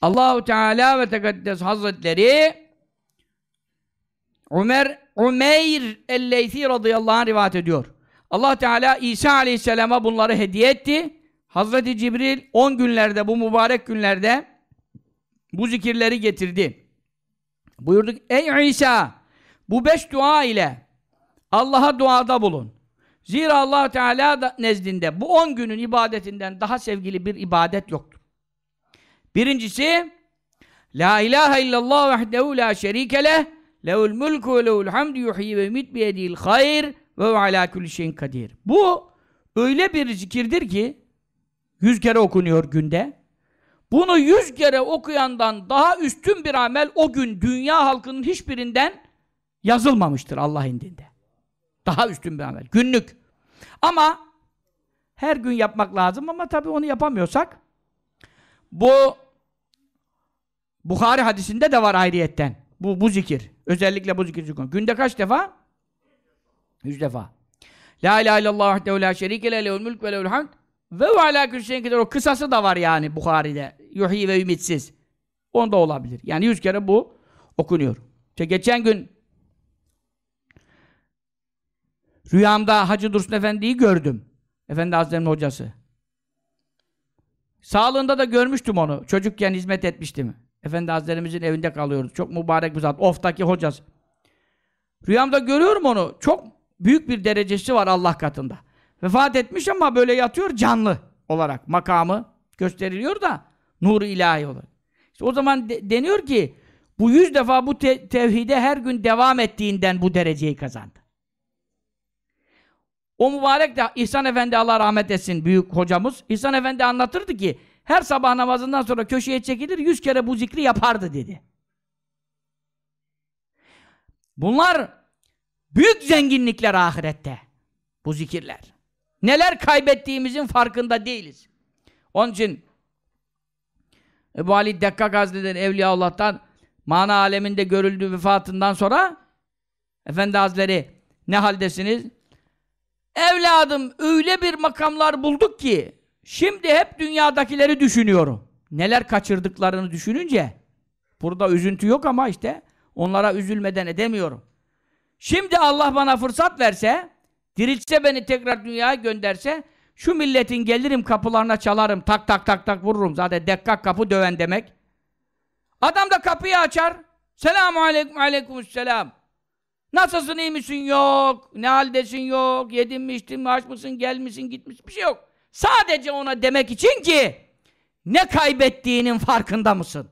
B: Allahu Teala ve Tekaddes Hazretleri Ömer Umeyr el-Leysi radıyallahu anh rivayet ediyor. Allah Teala İsa aleyhisselama bunları hediye etti. Hazreti Cibril 10 günlerde bu mübarek günlerde bu zikirleri getirdi. Buyurduk ey İsa bu beş dua ile Allah'a duada bulun. Zira Allah Teala da nezdinde bu 10 günün ibadetinden daha sevgili bir ibadet yoktur. Birincisi La ilahe illallah vahdehu la şerike leh lehul mulku ve lehul hamdu yuhyi ve yumit biyedil hayr ve ala kulli şeyin kadir. Bu öyle bir zikirdir ki yüz kere okunuyor günde. Bunu yüz kere okuyandan daha üstün bir amel o gün dünya halkının hiçbirinden yazılmamıştır Allah indinde. Daha üstün bir amel. Günlük. Ama her gün yapmak lazım ama tabii onu yapamıyorsak bu Bukhari hadisinde de var ayrıyetten. Bu, bu zikir. Özellikle bu zikir. Günde kaç defa? Yüz defa. La ilahe illallah vahdehu la şerike le lehul mülk ve lehul hamd ve ve alâ külşeyin kadar o kısası da var yani Bukhari'de. Yuhyi ve ümitsiz. Onda olabilir. Yani yüz kere bu okunuyor. İşte geçen gün rüyamda Hacı Dursun Efendi'yi gördüm. Efendi Hazretleri'nin hocası. Sağlığında da görmüştüm onu. Çocukken hizmet etmiştim. Efendi Hazretlerimizin evinde kalıyoruz. Çok mübarek bir zat. Of'taki hocası. Rüyamda görüyorum onu. Çok büyük bir derecesi var Allah katında. Vefat etmiş ama böyle yatıyor canlı olarak. Makamı gösteriliyor da nuru ilahi olarak. İşte o zaman de, deniyor ki bu yüz defa bu te tevhide her gün devam ettiğinden bu dereceyi kazandı. O mübarek de İhsan Efendi Allah rahmet etsin büyük hocamız. İhsan Efendi anlatırdı ki her sabah namazından sonra köşeye çekilir yüz kere bu zikri yapardı dedi. Bunlar büyük zenginlikler ahirette. Bu zikirler. Neler kaybettiğimizin farkında değiliz. Onun için Ebu Ali Dekkak Hazretleri Evliya Allah'tan mana aleminde görüldüğü vefatından sonra Efendi Hazretleri ne haldesiniz? Evladım öyle bir makamlar bulduk ki şimdi hep dünyadakileri düşünüyorum. Neler kaçırdıklarını düşününce burada üzüntü yok ama işte onlara üzülmeden edemiyorum. Şimdi Allah bana fırsat verse diriltse beni tekrar dünyaya gönderse şu milletin gelirim kapılarına çalarım tak tak tak tak vururum zaten dekkak kapı döven demek. Adam da kapıyı açar. Selamun aleyküm aleykümselam. Nasılsın iyi misin? Yok. Ne haldesin? Yok. Yedin mi içtin mi? Aç mısın? Gelmişsin gitmişsin? Bir şey yok. Sadece ona demek için ki ne kaybettiğinin farkında mısın?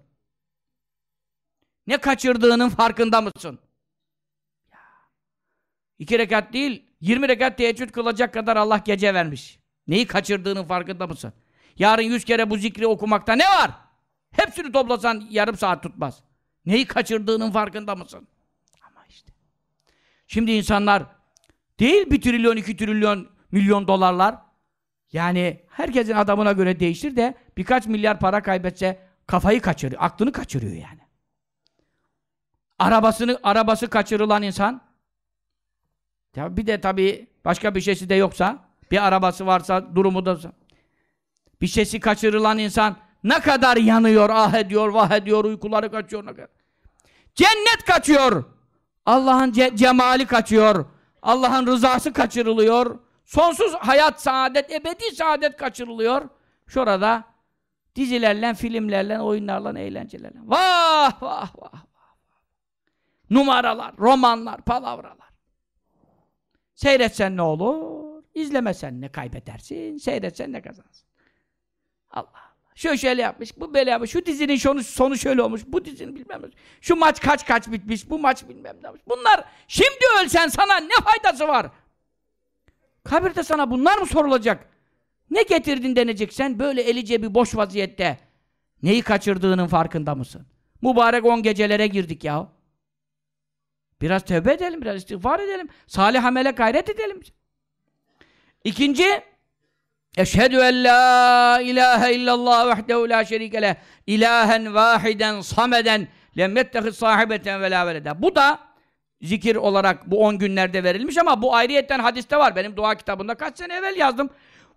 B: Ne kaçırdığının farkında mısın? İki rekat değil, yirmi rekat teheccüd kılacak kadar Allah gece vermiş. Neyi kaçırdığının farkında mısın? Yarın yüz kere bu zikri okumakta ne var? Hepsini toplasan yarım saat tutmaz. Neyi kaçırdığının farkında mısın? Ama işte. Şimdi insanlar değil bir trilyon, iki trilyon, milyon dolarlar. Yani herkesin adamına göre değişir de birkaç milyar para kaybetse kafayı kaçırıyor, aklını kaçırıyor yani. Arabasını, arabası kaçırılan insan ya bir de tabii başka bir şeysi de yoksa bir arabası varsa, durumu da bir şeysi kaçırılan insan ne kadar yanıyor, ah ediyor, vah ediyor, uykuları kaçıyor ne kadar. Cennet kaçıyor. Allah'ın ce cemali kaçıyor. Allah'ın rızası kaçırılıyor. Sonsuz hayat, saadet, ebedi saadet kaçırılıyor. Şurada dizilerle, filmlerle, oyunlarla, eğlencelerle. Vah, vah, vah. Numaralar, romanlar, palavralar. Seyretsen ne olur? İzlemesen ne kaybedersin? Seyretsen ne kazansın? Allah Allah. Şu şöyle yapmış, bu böyle yapmış, şu dizinin sonu, sonu şöyle olmuş, bu dizinin bilmem ne. Şu maç kaç kaç bitmiş, bu maç bilmem ne olmuş. Bunlar şimdi ölsen sana ne faydası var? Kabirde sana bunlar mı sorulacak? Ne getirdin denecek böyle eli cebi boş vaziyette. Neyi kaçırdığının farkında mısın? Mübarek on gecelere girdik ya. Biraz tövbe edelim, biraz istiğfar edelim. Salih amele gayret edelim. İkinci, Eşhedü en la ilahe illallah vahdehu la şerike leh ilahen vahiden sameden lem yettehiz sahibeten ve la velede. Bu da zikir olarak bu 10 günlerde verilmiş ama bu ayrıyetten hadiste var. Benim dua kitabında kaç sene evvel yazdım.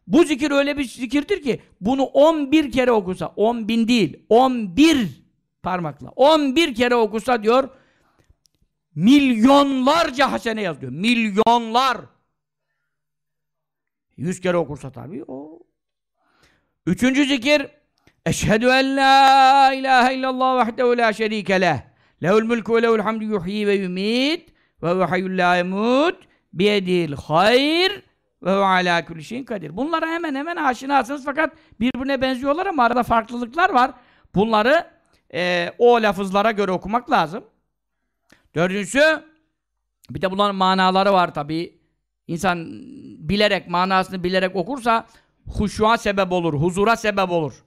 B: Bu zikir öyle bir zikirdir ki bunu 11 kere okusa, 10 bin değil, 11 parmakla, 11 kere okusa diyor milyonlarca hasene yazıyor. Milyonlar. 100 kere okursa tabii o. Üçüncü zikir Eşhedü en la ilahe illallah vahdehu la şerike leh. Lehul mulku ve lehul hamdu yuhyi ve yumit ve ve hayyul la yemut biyedil hayr ve ve ala kulli şeyin kadir. Bunlara hemen hemen aşinasınız fakat birbirine benziyorlar ama arada farklılıklar var. Bunları e, o lafızlara göre okumak lazım. Dördüncüsü bir de bunların manaları var tabii. İnsan bilerek, manasını bilerek okursa huşuğa sebep olur, huzura sebep olur.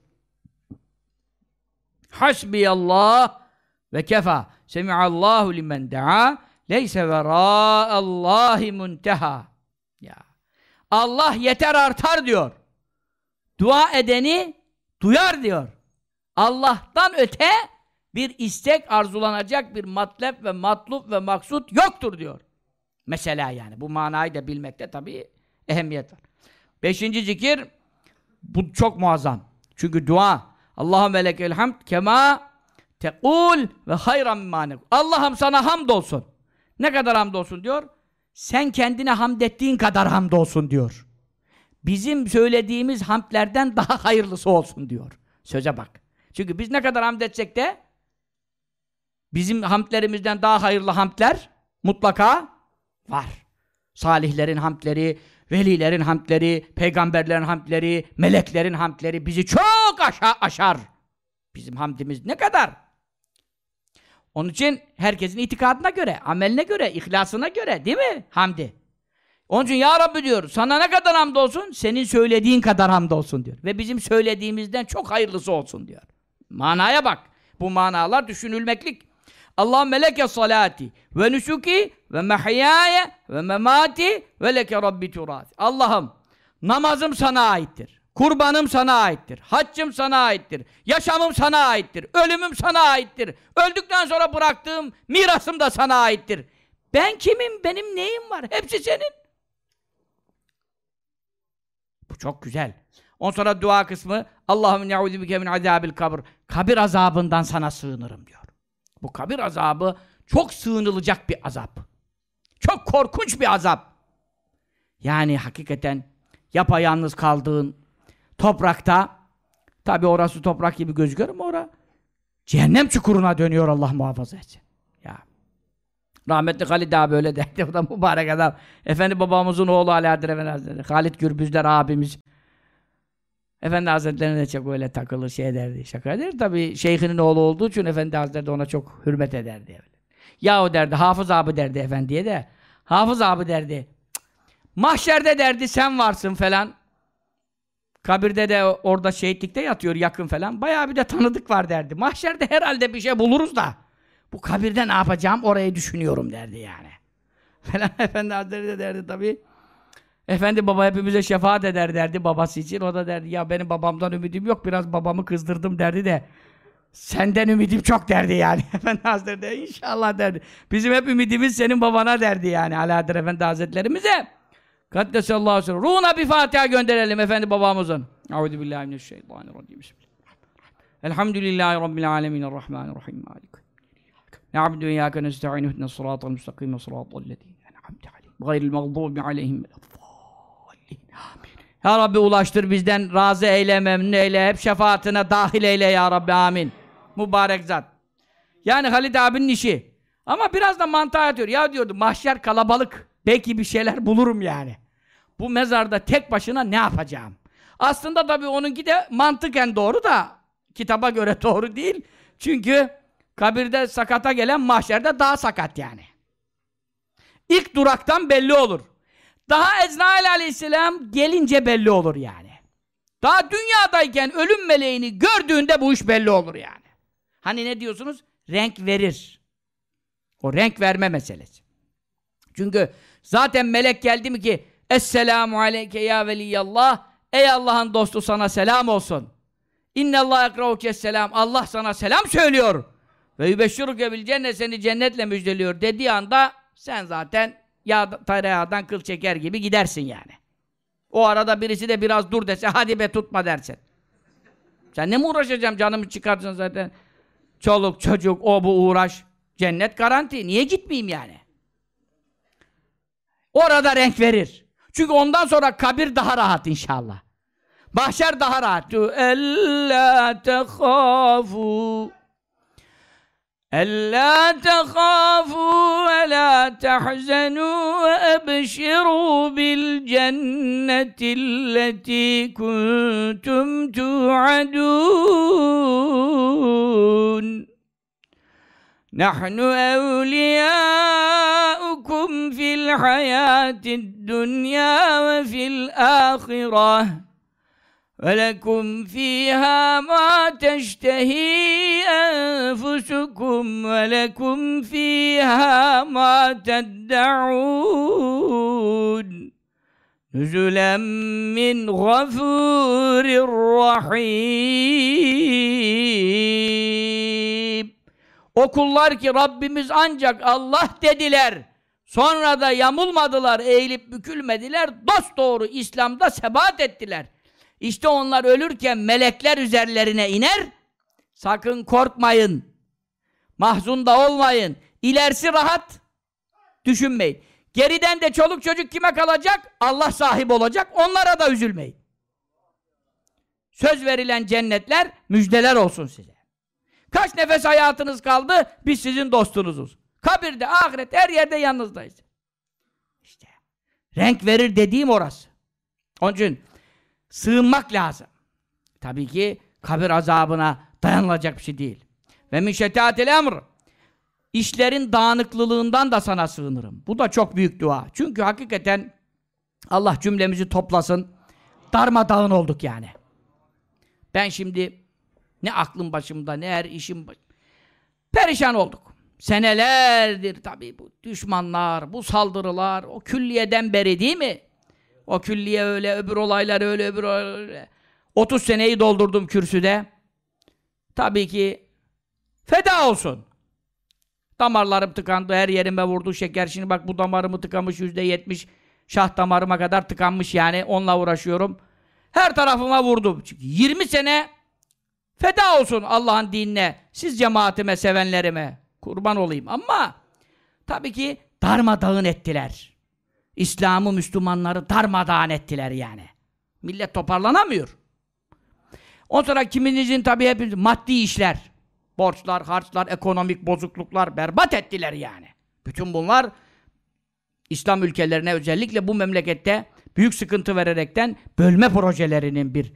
B: Hasbiyallah ve kefa. Semi'allahu limen da'a leyse vera'allahi munteha. Ya. Allah yeter artar diyor. Dua edeni duyar diyor. Allah'tan öte bir istek arzulanacak bir matlep ve matlup ve maksut yoktur diyor. Mesela yani. Bu manayı da bilmekte tabii ehemmiyet var. Beşinci zikir bu çok muazzam. Çünkü dua Allahümme lekel hamd kema tekul ve hayran mimânek. Allah'ım sana hamd olsun. Ne kadar hamd olsun diyor? Sen kendine hamd ettiğin kadar hamd olsun diyor. Bizim söylediğimiz hamdlerden daha hayırlısı olsun diyor. Söze bak. Çünkü biz ne kadar hamd etsek de bizim hamdlerimizden daha hayırlı hamdler mutlaka var. Salihlerin hamdleri, velilerin hamdleri, peygamberlerin hamdleri, meleklerin hamdleri bizi çok aşağı aşar. Bizim hamdimiz ne kadar? Onun için herkesin itikadına göre, ameline göre, ihlasına göre değil mi? Hamdi. Onun için Ya Rabbi diyor, sana ne kadar hamd olsun? Senin söylediğin kadar hamd olsun diyor. Ve bizim söylediğimizden çok hayırlısı olsun diyor. Manaya bak. Bu manalar düşünülmeklik. Allah meleke salati ve nusuki ve mehyaya ve memati ve leke rabbi turat. Allah'ım namazım sana aittir. Kurbanım sana aittir. Haccım sana aittir. Yaşamım sana aittir. Ölümüm sana aittir. Öldükten sonra bıraktığım mirasım da sana aittir. Ben kimim? Benim neyim var? Hepsi senin. Bu çok güzel. On sonra dua kısmı Allahümme ne'udhu bike min azabil kabr. Kabir azabından sana sığınırım diyor. Bu kabir azabı çok sığınılacak bir azap. Çok korkunç bir azap. Yani hakikaten yapayalnız kaldığın toprakta tabi orası toprak gibi gözüküyor ama orası cehennem çukuruna dönüyor Allah muhafaza etsin. Ya. Rahmetli Halid abi öyle derdi. O da mübarek adam. Efendi babamızın oğlu Alaaddin Efendi Hazretleri. Halit Gürbüzler abimiz. Efendi Hazretleri de çok öyle takılır şey derdi, şaka eder. Tabi şeyhinin oğlu olduğu için Efendi Hazretleri de ona çok hürmet ederdi. Ya o derdi, Hafız abi derdi efendiye de. Hafız abi derdi. Mahşerde derdi sen varsın falan. Kabirde de orada şehitlikte yatıyor yakın falan. Bayağı bir de tanıdık var derdi. Mahşerde herhalde bir şey buluruz da. Bu kabirde ne yapacağım orayı düşünüyorum derdi yani. Falan Efendi Hazretleri de derdi tabii. Efendi baba hepimize şefaat eder derdi babası için. O da derdi ya benim babamdan ümidim yok biraz babamı kızdırdım derdi de senden ümidim çok derdi yani. Efendi Hazretleri de inşallah derdi. Bizim hep ümidimiz senin babana derdi yani Alaeddin Efendi Hazretlerimize. Kaddesallahu aleyhi ve sellem. Ruhuna bir Fatiha gönderelim Efendi babamızın. Euzu billahi mineşşeytanirracim. Elhamdülillahi rabbil alamin errahmanirrahim. Malik. Na'budu ve iyyake nestaîn. İhdinas sıratal mustakîm. Sıratal lezîne en'amte aleyhim. Gayril mağdûbi aleyhim. Ya Rabbi ulaştır bizden razı eyle, memnun eyle, hep şefaatine dahil eyle ya Rabbi amin. Mübarek zat. Yani Halid abinin işi. Ama biraz da mantığa atıyor. Ya diyordu mahşer kalabalık. Belki bir şeyler bulurum yani. Bu mezarda tek başına ne yapacağım? Aslında tabii onunki de mantıken doğru da kitaba göre doğru değil. Çünkü kabirde sakata gelen mahşerde daha sakat yani. İlk duraktan belli olur. Daha Ezrail aleyhisselam gelince belli olur yani. Daha dünyadayken ölüm meleğini gördüğünde bu iş belli olur yani. Hani ne diyorsunuz? Renk verir. O renk verme meselesi. Çünkü zaten melek geldi mi ki Esselamu aleyke ya veliyallah Ey Allah'ın dostu sana selam olsun. İnnallâh ekrauke selam. Allah sana selam söylüyor. Ve yübeşşiruke bil cennet seni cennetle müjdeliyor dediği anda sen zaten yağ, tereyağdan kıl çeker gibi gidersin yani. O arada birisi de biraz dur dese hadi be tutma dersin. Sen ne mi uğraşacağım canımı çıkartsın zaten. Çoluk çocuk o bu uğraş. Cennet garanti. Niye gitmeyeyim yani? Orada renk verir. Çünkü ondan sonra kabir daha rahat inşallah. Mahşer daha rahat. Ella tehafu Ella tehafu ve la tehzenu ve ebşiru bil cennetilleti kuntum tu'adun Nahnu evliyâ أولياؤكم في الحياة الدنيا وفي الآخرة ولكم فيها ما تشتهي أنفسكم ولكم فيها ما تدعون نزلا من غفور رحيم O kullar ki Rabbimiz ancak Allah dediler. Sonra da yamulmadılar, eğilip bükülmediler. Dost doğru İslam'da sebat ettiler. İşte onlar ölürken melekler üzerlerine iner. Sakın korkmayın. Mahzun da olmayın. İlerisi rahat. Düşünmeyin. Geriden de çoluk çocuk kime kalacak? Allah sahip olacak. Onlara da üzülmeyin. Söz verilen cennetler müjdeler olsun size. Kaç nefes hayatınız kaldı? Biz sizin dostunuzuz. Kabirde, ahiret, her yerde yanınızdayız. İşte. Renk verir dediğim orası. Onun için sığınmak lazım. Tabii ki kabir azabına dayanılacak bir şey değil. Ve min şetâtil emr. İşlerin dağınıklılığından da sana sığınırım. Bu da çok büyük dua. Çünkü hakikaten Allah cümlemizi toplasın. Darmadağın olduk yani. Ben şimdi ne aklım başımda ne her işim baş... perişan olduk. Senelerdir tabii bu düşmanlar, bu saldırılar, o külliyeden beri değil mi? O külliye öyle, öbür olaylar öyle, öbür olaylar öyle. 30 seneyi doldurdum kürsüde. Tabii ki feda olsun. Damarlarım tıkandı, her yerime vurdu şeker. Şimdi bak bu damarımı tıkamış yüzde yetmiş. Şah damarıma kadar tıkanmış yani. Onunla uğraşıyorum. Her tarafıma vurdu. Çünkü 20 sene feda olsun Allah'ın dinine. Siz cemaatime, sevenlerime. Kurban olayım. Ama tabii ki darmadağın ettiler. İslam'ı, Müslümanları darmadağın ettiler yani. Millet toparlanamıyor. Ondan sonra kiminizin tabii hepimiz maddi işler, borçlar, harçlar, ekonomik bozukluklar berbat ettiler yani. Bütün bunlar İslam ülkelerine özellikle bu memlekette büyük sıkıntı vererekten bölme projelerinin bir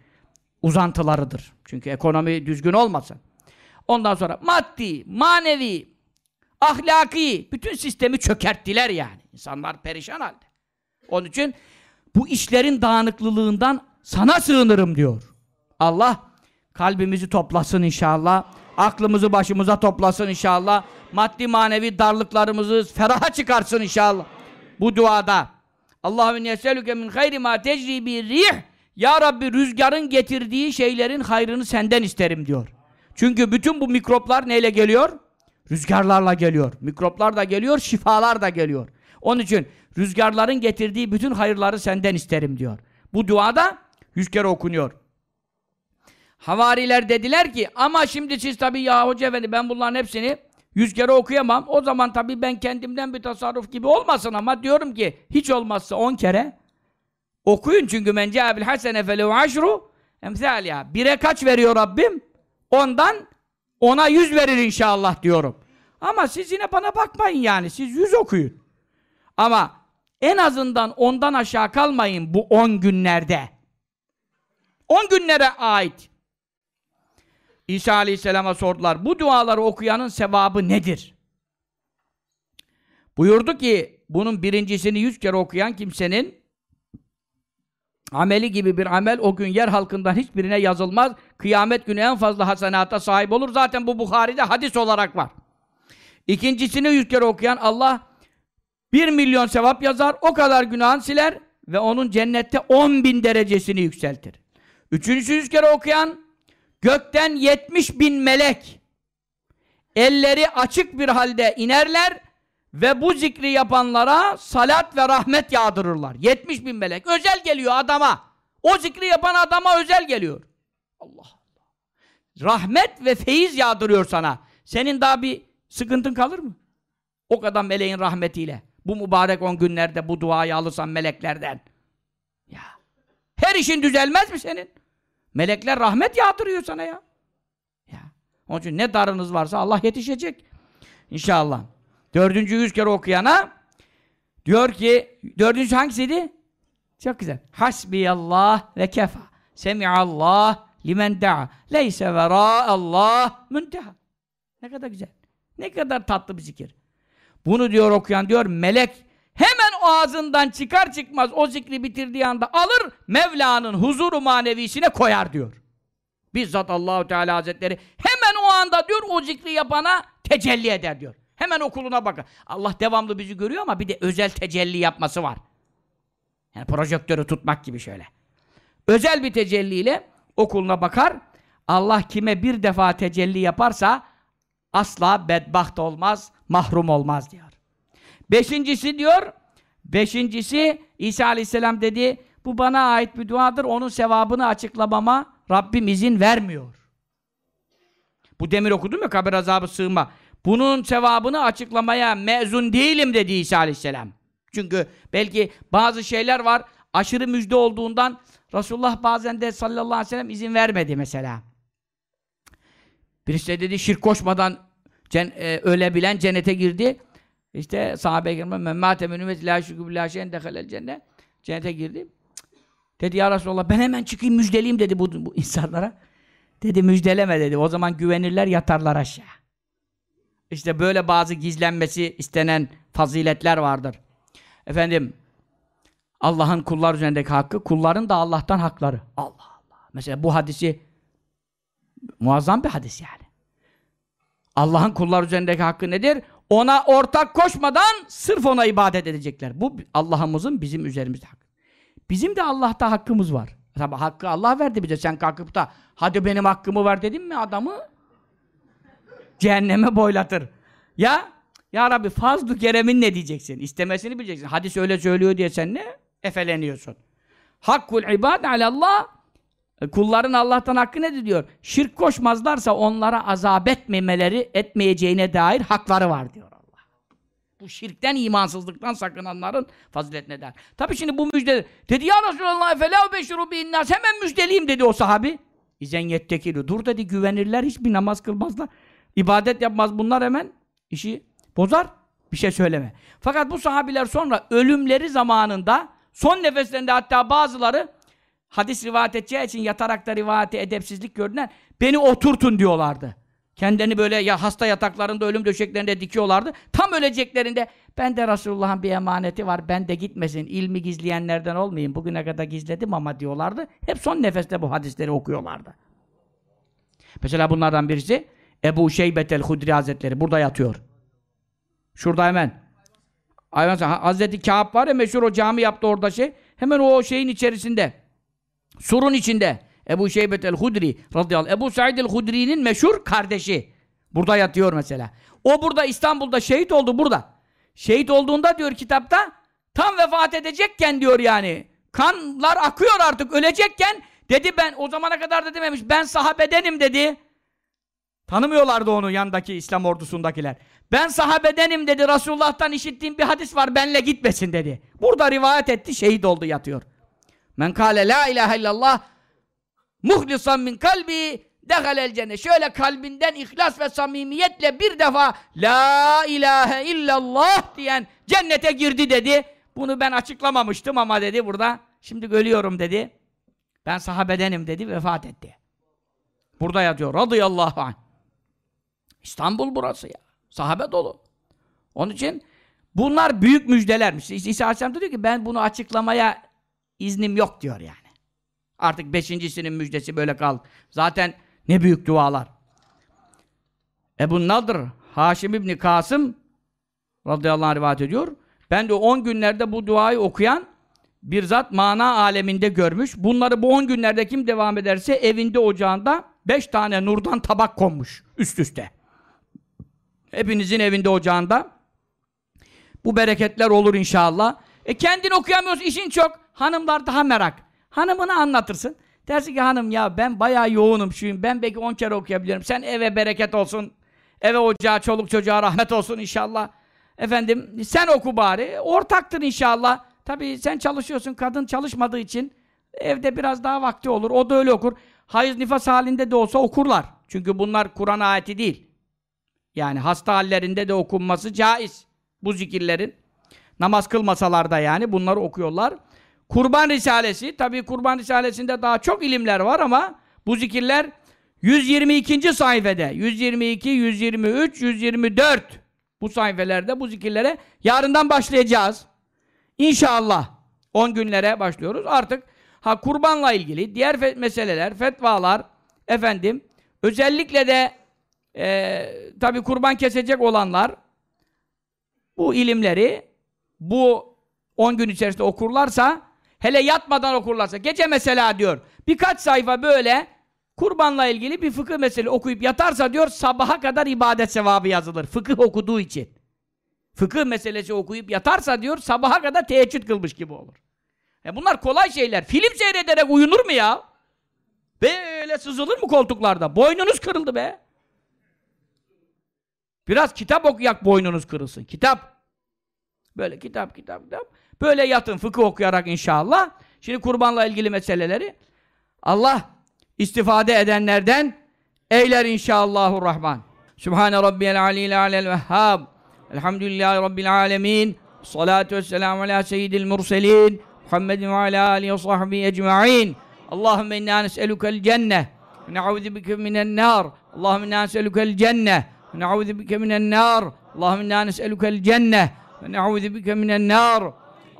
B: uzantılarıdır. Çünkü ekonomi düzgün olmasa. Ondan sonra maddi, manevi, ahlaki bütün sistemi çökerttiler yani. İnsanlar perişan halde. Onun için bu işlerin dağınıklılığından sana sığınırım diyor. Allah kalbimizi toplasın inşallah. Aklımızı başımıza toplasın inşallah. Maddi manevi darlıklarımızı feraha çıkarsın inşallah. Bu duada. Allahümme yeselüke min hayri ma tecri bir rih. Ya Rabbi rüzgarın getirdiği şeylerin hayrını senden isterim diyor. Çünkü bütün bu mikroplar neyle geliyor? Rüzgarlarla geliyor. Mikroplar da geliyor, şifalar da geliyor. Onun için rüzgarların getirdiği bütün hayırları senden isterim diyor. Bu duada yüz kere okunuyor. Havariler dediler ki ama şimdi siz tabii ya hoca efendi ben bunların hepsini yüz kere okuyamam. O zaman tabii ben kendimden bir tasarruf gibi olmasın ama diyorum ki hiç olmazsa on kere okuyun çünkü men ca'bil hasene felehu aşru emsaliha. Bire kaç veriyor Rabbim? Ondan ona yüz verir inşallah diyorum. Ama siz yine bana bakmayın yani. Siz yüz okuyun. Ama en azından ondan aşağı kalmayın bu on günlerde. On günlere ait. İsa Aleyhisselam'a sordular. Bu duaları okuyanın sevabı nedir? Buyurdu ki bunun birincisini yüz kere okuyan kimsenin ameli gibi bir amel o gün yer halkından hiçbirine yazılmaz. Kıyamet günü en fazla hasenata sahip olur. Zaten bu Bukhari'de hadis olarak var. İkincisini yüz kere okuyan Allah bir milyon sevap yazar, o kadar günahını siler ve onun cennette on bin derecesini yükseltir. Üçüncüsü yüz kere okuyan gökten yetmiş bin melek elleri açık bir halde inerler ve bu zikri yapanlara salat ve rahmet yağdırırlar. 70 bin melek. Özel geliyor adama. O zikri yapan adama özel geliyor. Allah Allah. Rahmet ve feyiz yağdırıyor sana. Senin daha bir sıkıntın kalır mı? O kadar meleğin rahmetiyle. Bu mübarek on günlerde bu duayı alırsan meleklerden. Ya. Her işin düzelmez mi senin? Melekler rahmet yağdırıyor sana ya. Ya. Onun için ne darınız varsa Allah yetişecek. İnşallah. Dördüncü yüz kere okuyana diyor ki, dördüncü hangisiydi? Çok güzel. Hasbiyallah ve kefa. Semi'allah limen da'a. Leyse Allah münteha. Ne kadar güzel. Ne kadar tatlı bir zikir. Bunu diyor okuyan diyor melek hemen o ağzından çıkar çıkmaz o zikri bitirdiği anda alır Mevla'nın huzuru manevisine koyar diyor. Bizzat Allahu Teala Hazretleri hemen o anda diyor o zikri yapana tecelli eder diyor. Hemen okuluna bakın. Allah devamlı bizi görüyor ama bir de özel tecelli yapması var. Yani projektörü tutmak gibi şöyle. Özel bir tecelliyle okuluna bakar. Allah kime bir defa tecelli yaparsa asla bedbaht olmaz, mahrum olmaz diyor. Beşincisi diyor, beşincisi İsa Aleyhisselam dedi, bu bana ait bir duadır, onun sevabını açıklamama Rabbim izin vermiyor. Bu demir okudum ya, kabir azabı sığma. Bunun sevabını açıklamaya mezun değilim dedi İsa Aleyhisselam. Çünkü belki bazı şeyler var, aşırı müjde olduğundan Resulullah bazen de sallallahu aleyhi ve sellem izin vermedi mesela. Birisi de dedi şirk koşmadan cen, e, ölebilen cennete girdi. İşte sahabe-i kiramın memmâte menümet ilâ şükü billâh şeyen. Cennete girdi. Dedi ya Resulallah ben hemen çıkayım müjdeleyeyim dedi bu, bu insanlara. Dedi müjdeleme dedi. O zaman güvenirler yatarlar aşağı. İşte böyle bazı gizlenmesi istenen faziletler vardır. Efendim Allah'ın kullar üzerindeki hakkı, kulların da Allah'tan hakları. Allah Allah. Mesela bu hadisi muazzam bir hadis yani. Allah'ın kullar üzerindeki hakkı nedir? Ona ortak koşmadan sırf ona ibadet edecekler. Bu Allah'ımızın bizim üzerimizde hakkı. Bizim de Allah'ta hakkımız var. Tabi hakkı Allah verdi bize. Sen kalkıp da hadi benim hakkımı ver dedin mi adamı cehenneme boylatır. Ya ya Rabbi fazlu keremin ne diyeceksin? İstemesini bileceksin. Hadis öyle söylüyor diye sen ne? Efeleniyorsun. Hakkul ibad alallah kulların Allah'tan hakkı nedir diyor. Şirk koşmazlarsa onlara azap etmemeleri etmeyeceğine dair hakları var diyor Allah. Bu şirkten, imansızlıktan sakınanların faziletine der. Tabi şimdi bu müjde dedi ya Resulallah felâ beşru bi'innas hemen müjdeleyim dedi o sahabi. İzen yettekilu. Dur dedi güvenirler hiçbir namaz kılmazlar. İbadet yapmaz bunlar hemen işi bozar. Bir şey söyleme. Fakat bu sahabiler sonra ölümleri zamanında son nefeslerinde hatta bazıları hadis rivayet edeceği için yatarak da rivayete edepsizlik gördüler. Beni oturtun diyorlardı. Kendini böyle ya hasta yataklarında, ölüm döşeklerinde dikiyorlardı. Tam öleceklerinde ben de Resulullah'ın bir emaneti var. Ben de gitmesin. ilmi gizleyenlerden olmayayım. Bugüne kadar gizledim ama diyorlardı. Hep son nefeste bu hadisleri okuyorlardı. Mesela bunlardan birisi Ebu Şeybetel Hudri Hazretleri burada yatıyor. Şurada hemen. Hayvan Hazreti Kâb var ya meşhur o cami yaptı orada şey. Hemen o şeyin içerisinde. Surun içinde. Ebu Şeybet el-Hudri radıyallahu. Ebu Said el-Hudri'nin meşhur kardeşi. Burada yatıyor mesela. O burada İstanbul'da şehit oldu burada. Şehit olduğunda diyor kitapta tam vefat edecekken diyor yani. Kanlar akıyor artık ölecekken dedi ben o zamana kadar da dememiş ben sahabedenim dedi. Tanımıyorlardı onu yandaki İslam ordusundakiler. Ben sahabedenim dedi. Resulullah'tan işittiğim bir hadis var. Benle gitmesin dedi. Burada rivayet etti. Şehit oldu yatıyor. Men kâle la ilahe illallah muhlisan min kalbi dehalel cennet. Şöyle kalbinden ihlas ve samimiyetle bir defa la ilahe illallah diyen cennete girdi dedi. Bunu ben açıklamamıştım ama dedi burada. Şimdi ölüyorum dedi. Ben sahabedenim dedi. Vefat etti. Burada yatıyor. Radıyallahu anh. İstanbul burası ya. Sahabe dolu. Onun için bunlar büyük müjdelermiş. İsa Aleyhisselam diyor ki ben bunu açıklamaya iznim yok diyor yani. Artık beşincisinin müjdesi böyle kal. Zaten ne büyük dualar. Ebu Nadır Haşim İbni Kasım radıyallahu anh rivayet ediyor. Ben de 10 günlerde bu duayı okuyan bir zat mana aleminde görmüş. Bunları bu 10 günlerde kim devam ederse evinde ocağında 5 tane nurdan tabak konmuş üst üste. Hepinizin evinde ocağında bu bereketler olur inşallah. E kendin okuyamıyorsun işin çok. Hanımlar daha merak. Hanımını anlatırsın. Dersin ki hanım ya ben bayağı yoğunum şuyum. Ben belki 10 kere okuyabilirim. Sen eve bereket olsun. Eve ocağa, çoluk çocuğa rahmet olsun inşallah. Efendim sen oku bari. Ortaktır inşallah. Tabii sen çalışıyorsun. Kadın çalışmadığı için evde biraz daha vakti olur. O da öyle okur. Hayız nifas halinde de olsa okurlar. Çünkü bunlar Kur'an ayeti değil. Yani hasta hallerinde de okunması caiz. Bu zikirlerin. Namaz kılmasalar da yani bunları okuyorlar. Kurban Risalesi, tabii Kurban Risalesi'nde daha çok ilimler var ama bu zikirler 122. sayfede, 122, 123, 124 bu sayfelerde bu zikirlere yarından başlayacağız. İnşallah 10 günlere başlıyoruz. Artık ha kurbanla ilgili diğer meseleler, fetvalar efendim özellikle de e, tabii kurban kesecek olanlar bu ilimleri bu 10 gün içerisinde okurlarsa hele yatmadan okurlarsa gece mesela diyor birkaç sayfa böyle kurbanla ilgili bir fıkıh mesele okuyup yatarsa diyor sabaha kadar ibadet sevabı yazılır. Fıkıh okuduğu için. Fıkıh meselesi okuyup yatarsa diyor sabaha kadar teheccüd kılmış gibi olur. E bunlar kolay şeyler. Film seyrederek uyunur mu ya? Böyle sızılır mı koltuklarda? Boynunuz kırıldı be. Biraz kitap okuyak boynunuz kırılsın. Kitap. Böyle kitap, kitap, kitap. Böyle yatın fıkıh okuyarak inşallah. Şimdi kurbanla ilgili meseleleri Allah istifade edenlerden eyler inşallahurrahman. Sübhane rabbiyel aliyil alel vehhab. Elhamdülillahi rabbil alemin. Salatu vesselamu ala seyyidil murselin. Muhammedin ve ala alihi ve sahbihi ecma'in. Allahümme inna nes'elukel cenneh. Ne'udhu bike minen nar. Allahümme inna nes'elukel cenneh. Ne'udhu bike minen nar. Allahümme inna nes'elukel cenneh. ونعوذ بك من النار.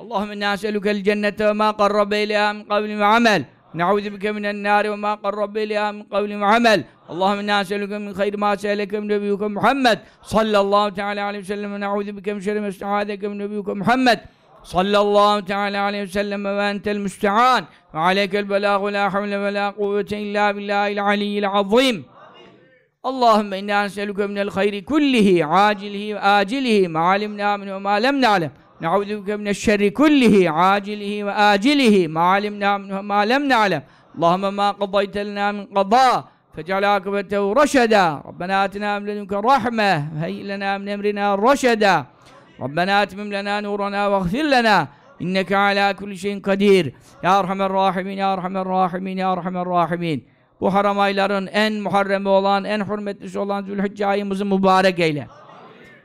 B: اللهم إنا نسألك الجنة وما قرب إليها من قول وعمل. نعوذ بك من النار وما قرب إليها من قول وعمل. اللهم إنا نسألك من خير ما سالك من نبيك محمد. صلى الله تعالى عليه وسلم. ونعوذ بك من شر ما استعاذك من نبيك محمد. صلى الله تعالى عليه وسلم. وأنت المستعان. وعليك البلاغ. ولا حول ولا قوة إلا بالله العلي العظيم. اللهم إنا نسألك من الخير كله عاجله وآجله ما علمنا منه وما لم نعلم. نعوذ بك من الشر كله عاجله وآجله ما علمنا منه وما لم نعلم. اللهم ما قضيت لنا من قضاء فاجعل عاقبته رشدا. ربنا آتنا من لدنك رحمة هيئ لنا من أمرنا رشدا. ربنا أتمم لنا نورنا واغفر لنا إنك على كل شيء قدير. يا أرحم الراحمين يا أرحم الراحمين يا أرحم الراحمين. Bu haram ayların en muharremi olan, en hürmetlisi olan Zülhicce ayımızı mübarek eyle.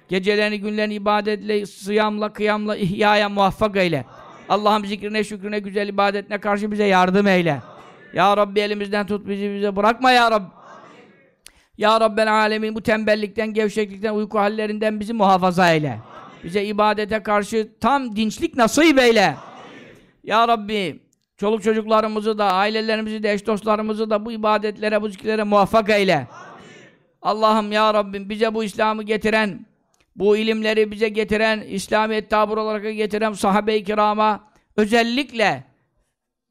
B: Gecelerini, günlerini ibadetle, sıyamla, kıyamla, ihyaya muvaffak eyle. Allah'ım zikrine, şükrüne, güzel ibadetine karşı bize yardım eyle. Ya Rabbi elimizden tut bizi bize bırakma Ya Rabbi. Ya Rabbel alemin bu tembellikten, gevşeklikten, uyku hallerinden bizi muhafaza eyle. Bize ibadete karşı tam dinçlik nasip eyle. Ya Rabbi Çoluk çocuklarımızı da, ailelerimizi de, eş dostlarımızı da bu ibadetlere, bu zikirlere muvaffak eyle. Allah'ım ya Rabbim bize bu İslam'ı getiren, bu ilimleri bize getiren, İslamiyet tabur olarak getiren sahabe-i kirama özellikle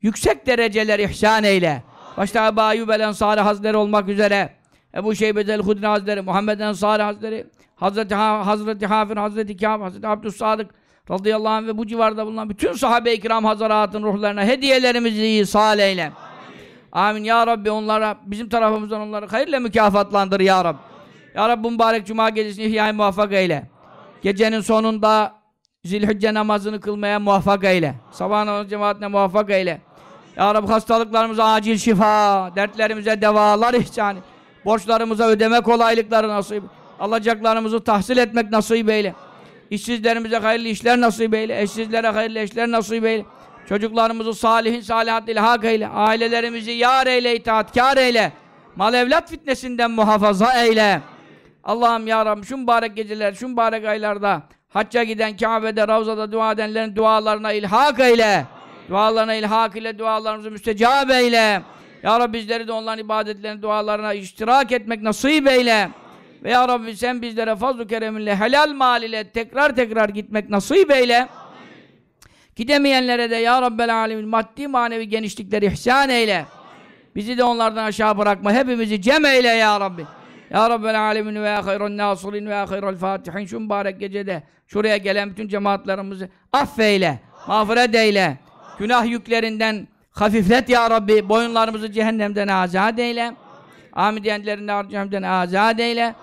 B: yüksek dereceler ihsan eyle. Başta Ebu Ayyub el Ensari Hazretleri olmak üzere Ebu Şeybet el Hudri Hazretleri, Muhammed Ensari Hazretleri, Hazreti, ha Hazreti Hafir, Hazreti Kâb, Hazreti Abdüssadık radıyallahu anh ve bu civarda bulunan bütün sahabe-i kiram hazaratın ruhlarına hediyelerimizi ihsal eyle. Amin. Ya Rabbi onlara, bizim tarafımızdan onları hayırla mükafatlandır Ya Rabbi. Ya Rabbi mübarek cuma gecesini ihya'ya muvaffak eyle. Gecenin sonunda zilhicce namazını kılmaya muvaffak eyle. Sabah namazı cemaatine muvaffak eyle. Ya Rabbi hastalıklarımıza acil şifa, dertlerimize devalar ihsan Borçlarımıza ödeme kolaylıkları nasip. Alacaklarımızı tahsil etmek nasip eyle. İşsizlerimize hayırlı işler nasip eyle. Eşsizlere hayırlı eşler nasip eyle. Çocuklarımızı salihin salihat ilhak eyle. Ailelerimizi yar eyle, itaatkar eyle. Mal evlat fitnesinden muhafaza eyle. Allah'ım ya Rabbi şu mübarek geceler, şu mübarek aylarda hacca giden Kabe'de, Ravza'da dua edenlerin dualarına ilhak eyle. Dualarına ilhak ile dualarımızı müstecab eyle. Ya Rabbi bizleri de onların ibadetlerinin dualarına iştirak etmek nasip eyle. Ve ya Rabbi sen bizlere fazl-ı kereminle helal mal ile tekrar tekrar gitmek nasip eyle. Gidemeyenlere de ya Rabbel alemin maddi manevi genişlikleri ihsan eyle. Bizi de onlardan aşağı bırakma. Hepimizi cem eyle ya Rabbi. Ya Rabbel alemin ve ya hayrun nasirin ve ya hayrul fatihin. Şu mübarek gecede şuraya gelen bütün cemaatlerimizi affeyle, mağfiret eyle. Günah yüklerinden hafiflet ya Rabbi. Boyunlarımızı cehennemden azat eyle. Amin diyenlerinden cehennemden azat eyle.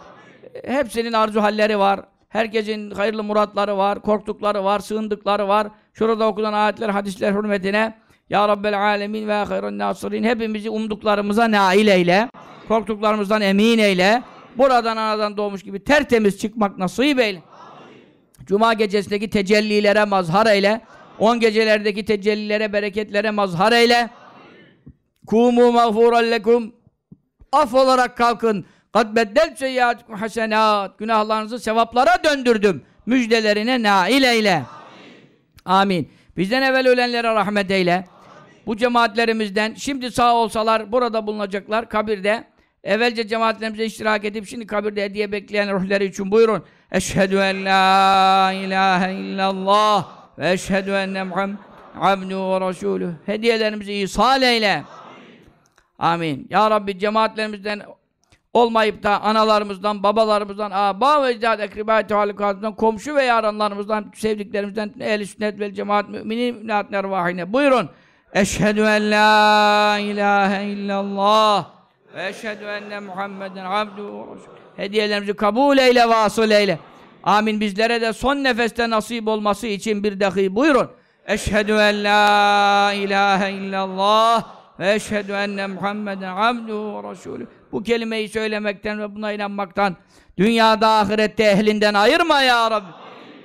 B: Hepsinin arzu halleri var. Herkesin hayırlı muratları var, korktukları var, sığındıkları var. Şurada okunan ayetler, hadisler hürmetine Ya Rabbel Alemin ve hayrun nasirin hepimizi umduklarımıza nail eyle. Korktuklarımızdan emin eyle. Buradan anadan doğmuş gibi tertemiz çıkmak nasip eyle. Cuma gecesindeki tecellilere mazhar eyle. On gecelerdeki tecellilere, bereketlere mazhar eyle. Kumu mağfuran lekum. Af olarak kalkın. Kad beddel seyyâtikum hasenât. Günahlarınızı sevaplara döndürdüm. Müjdelerine nail eyle. Amin. Bizden evvel ölenlere rahmet eyle. Bu cemaatlerimizden şimdi sağ olsalar burada bulunacaklar kabirde. Evvelce cemaatlerimize iştirak edip şimdi kabirde hediye bekleyen ruhları için buyurun. Eşhedü en la ilahe illallah ve eşhedü enne Muhammed abduhu ve resulüh. Hediyelerimizi ihsal eyle. Amin. Ya Rabbi cemaatlerimizden olmayıp da analarımızdan, babalarımızdan, aba ve ecdad, halikatından, komşu ve yaranlarımızdan, sevdiklerimizden, ehl-i sünnet vel cemaat, müminin, müminat nervahine. Buyurun. Eşhedü en la ilahe illallah ve eşhedü enne Muhammeden abduhu. Hediyelerimizi kabul eyle, vasıl eyle. Amin. Bizlere de son nefeste nasip olması için bir dahi buyurun. Eşhedü en la ilahe illallah ve eşhedü enne Muhammeden abduhu ve resulüh. Bu kelimeyi söylemekten ve buna inanmaktan dünyada ahirette ehlinden ayırma ya Rabbi.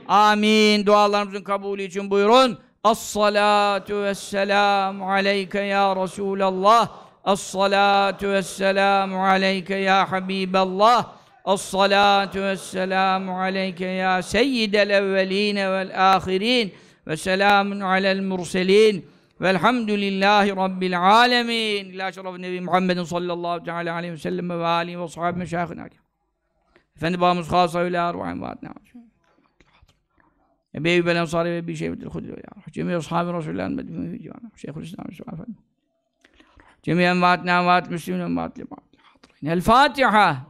B: Amin. Dualarımızın kabulü için buyurun. As-salatu vesselamu aleyke ya Resulallah. As-salatu vesselamu aleyke ya Habiballah. As-salatu vesselamu aleyke ya seyyidel evveline vel ahirin. Ve selamun alel murselin. Velhamdülillahi Rabbil alemin. İlâ şeref Nebi Muhammedin sallallahu teala aleyhi ve sellem ve âlihi ve sahabi meşâhına. Efendi babamız khâsa öyle arvâhin vaatna. Ebi Bel Ensari ve bir şey bilir hudü ya. Cemi ashabi Resulullah'ın medfûn fi civan. Şeyhülislam Efendi. Cemi envaatna envaat müslümin envaat liman. El Fatiha.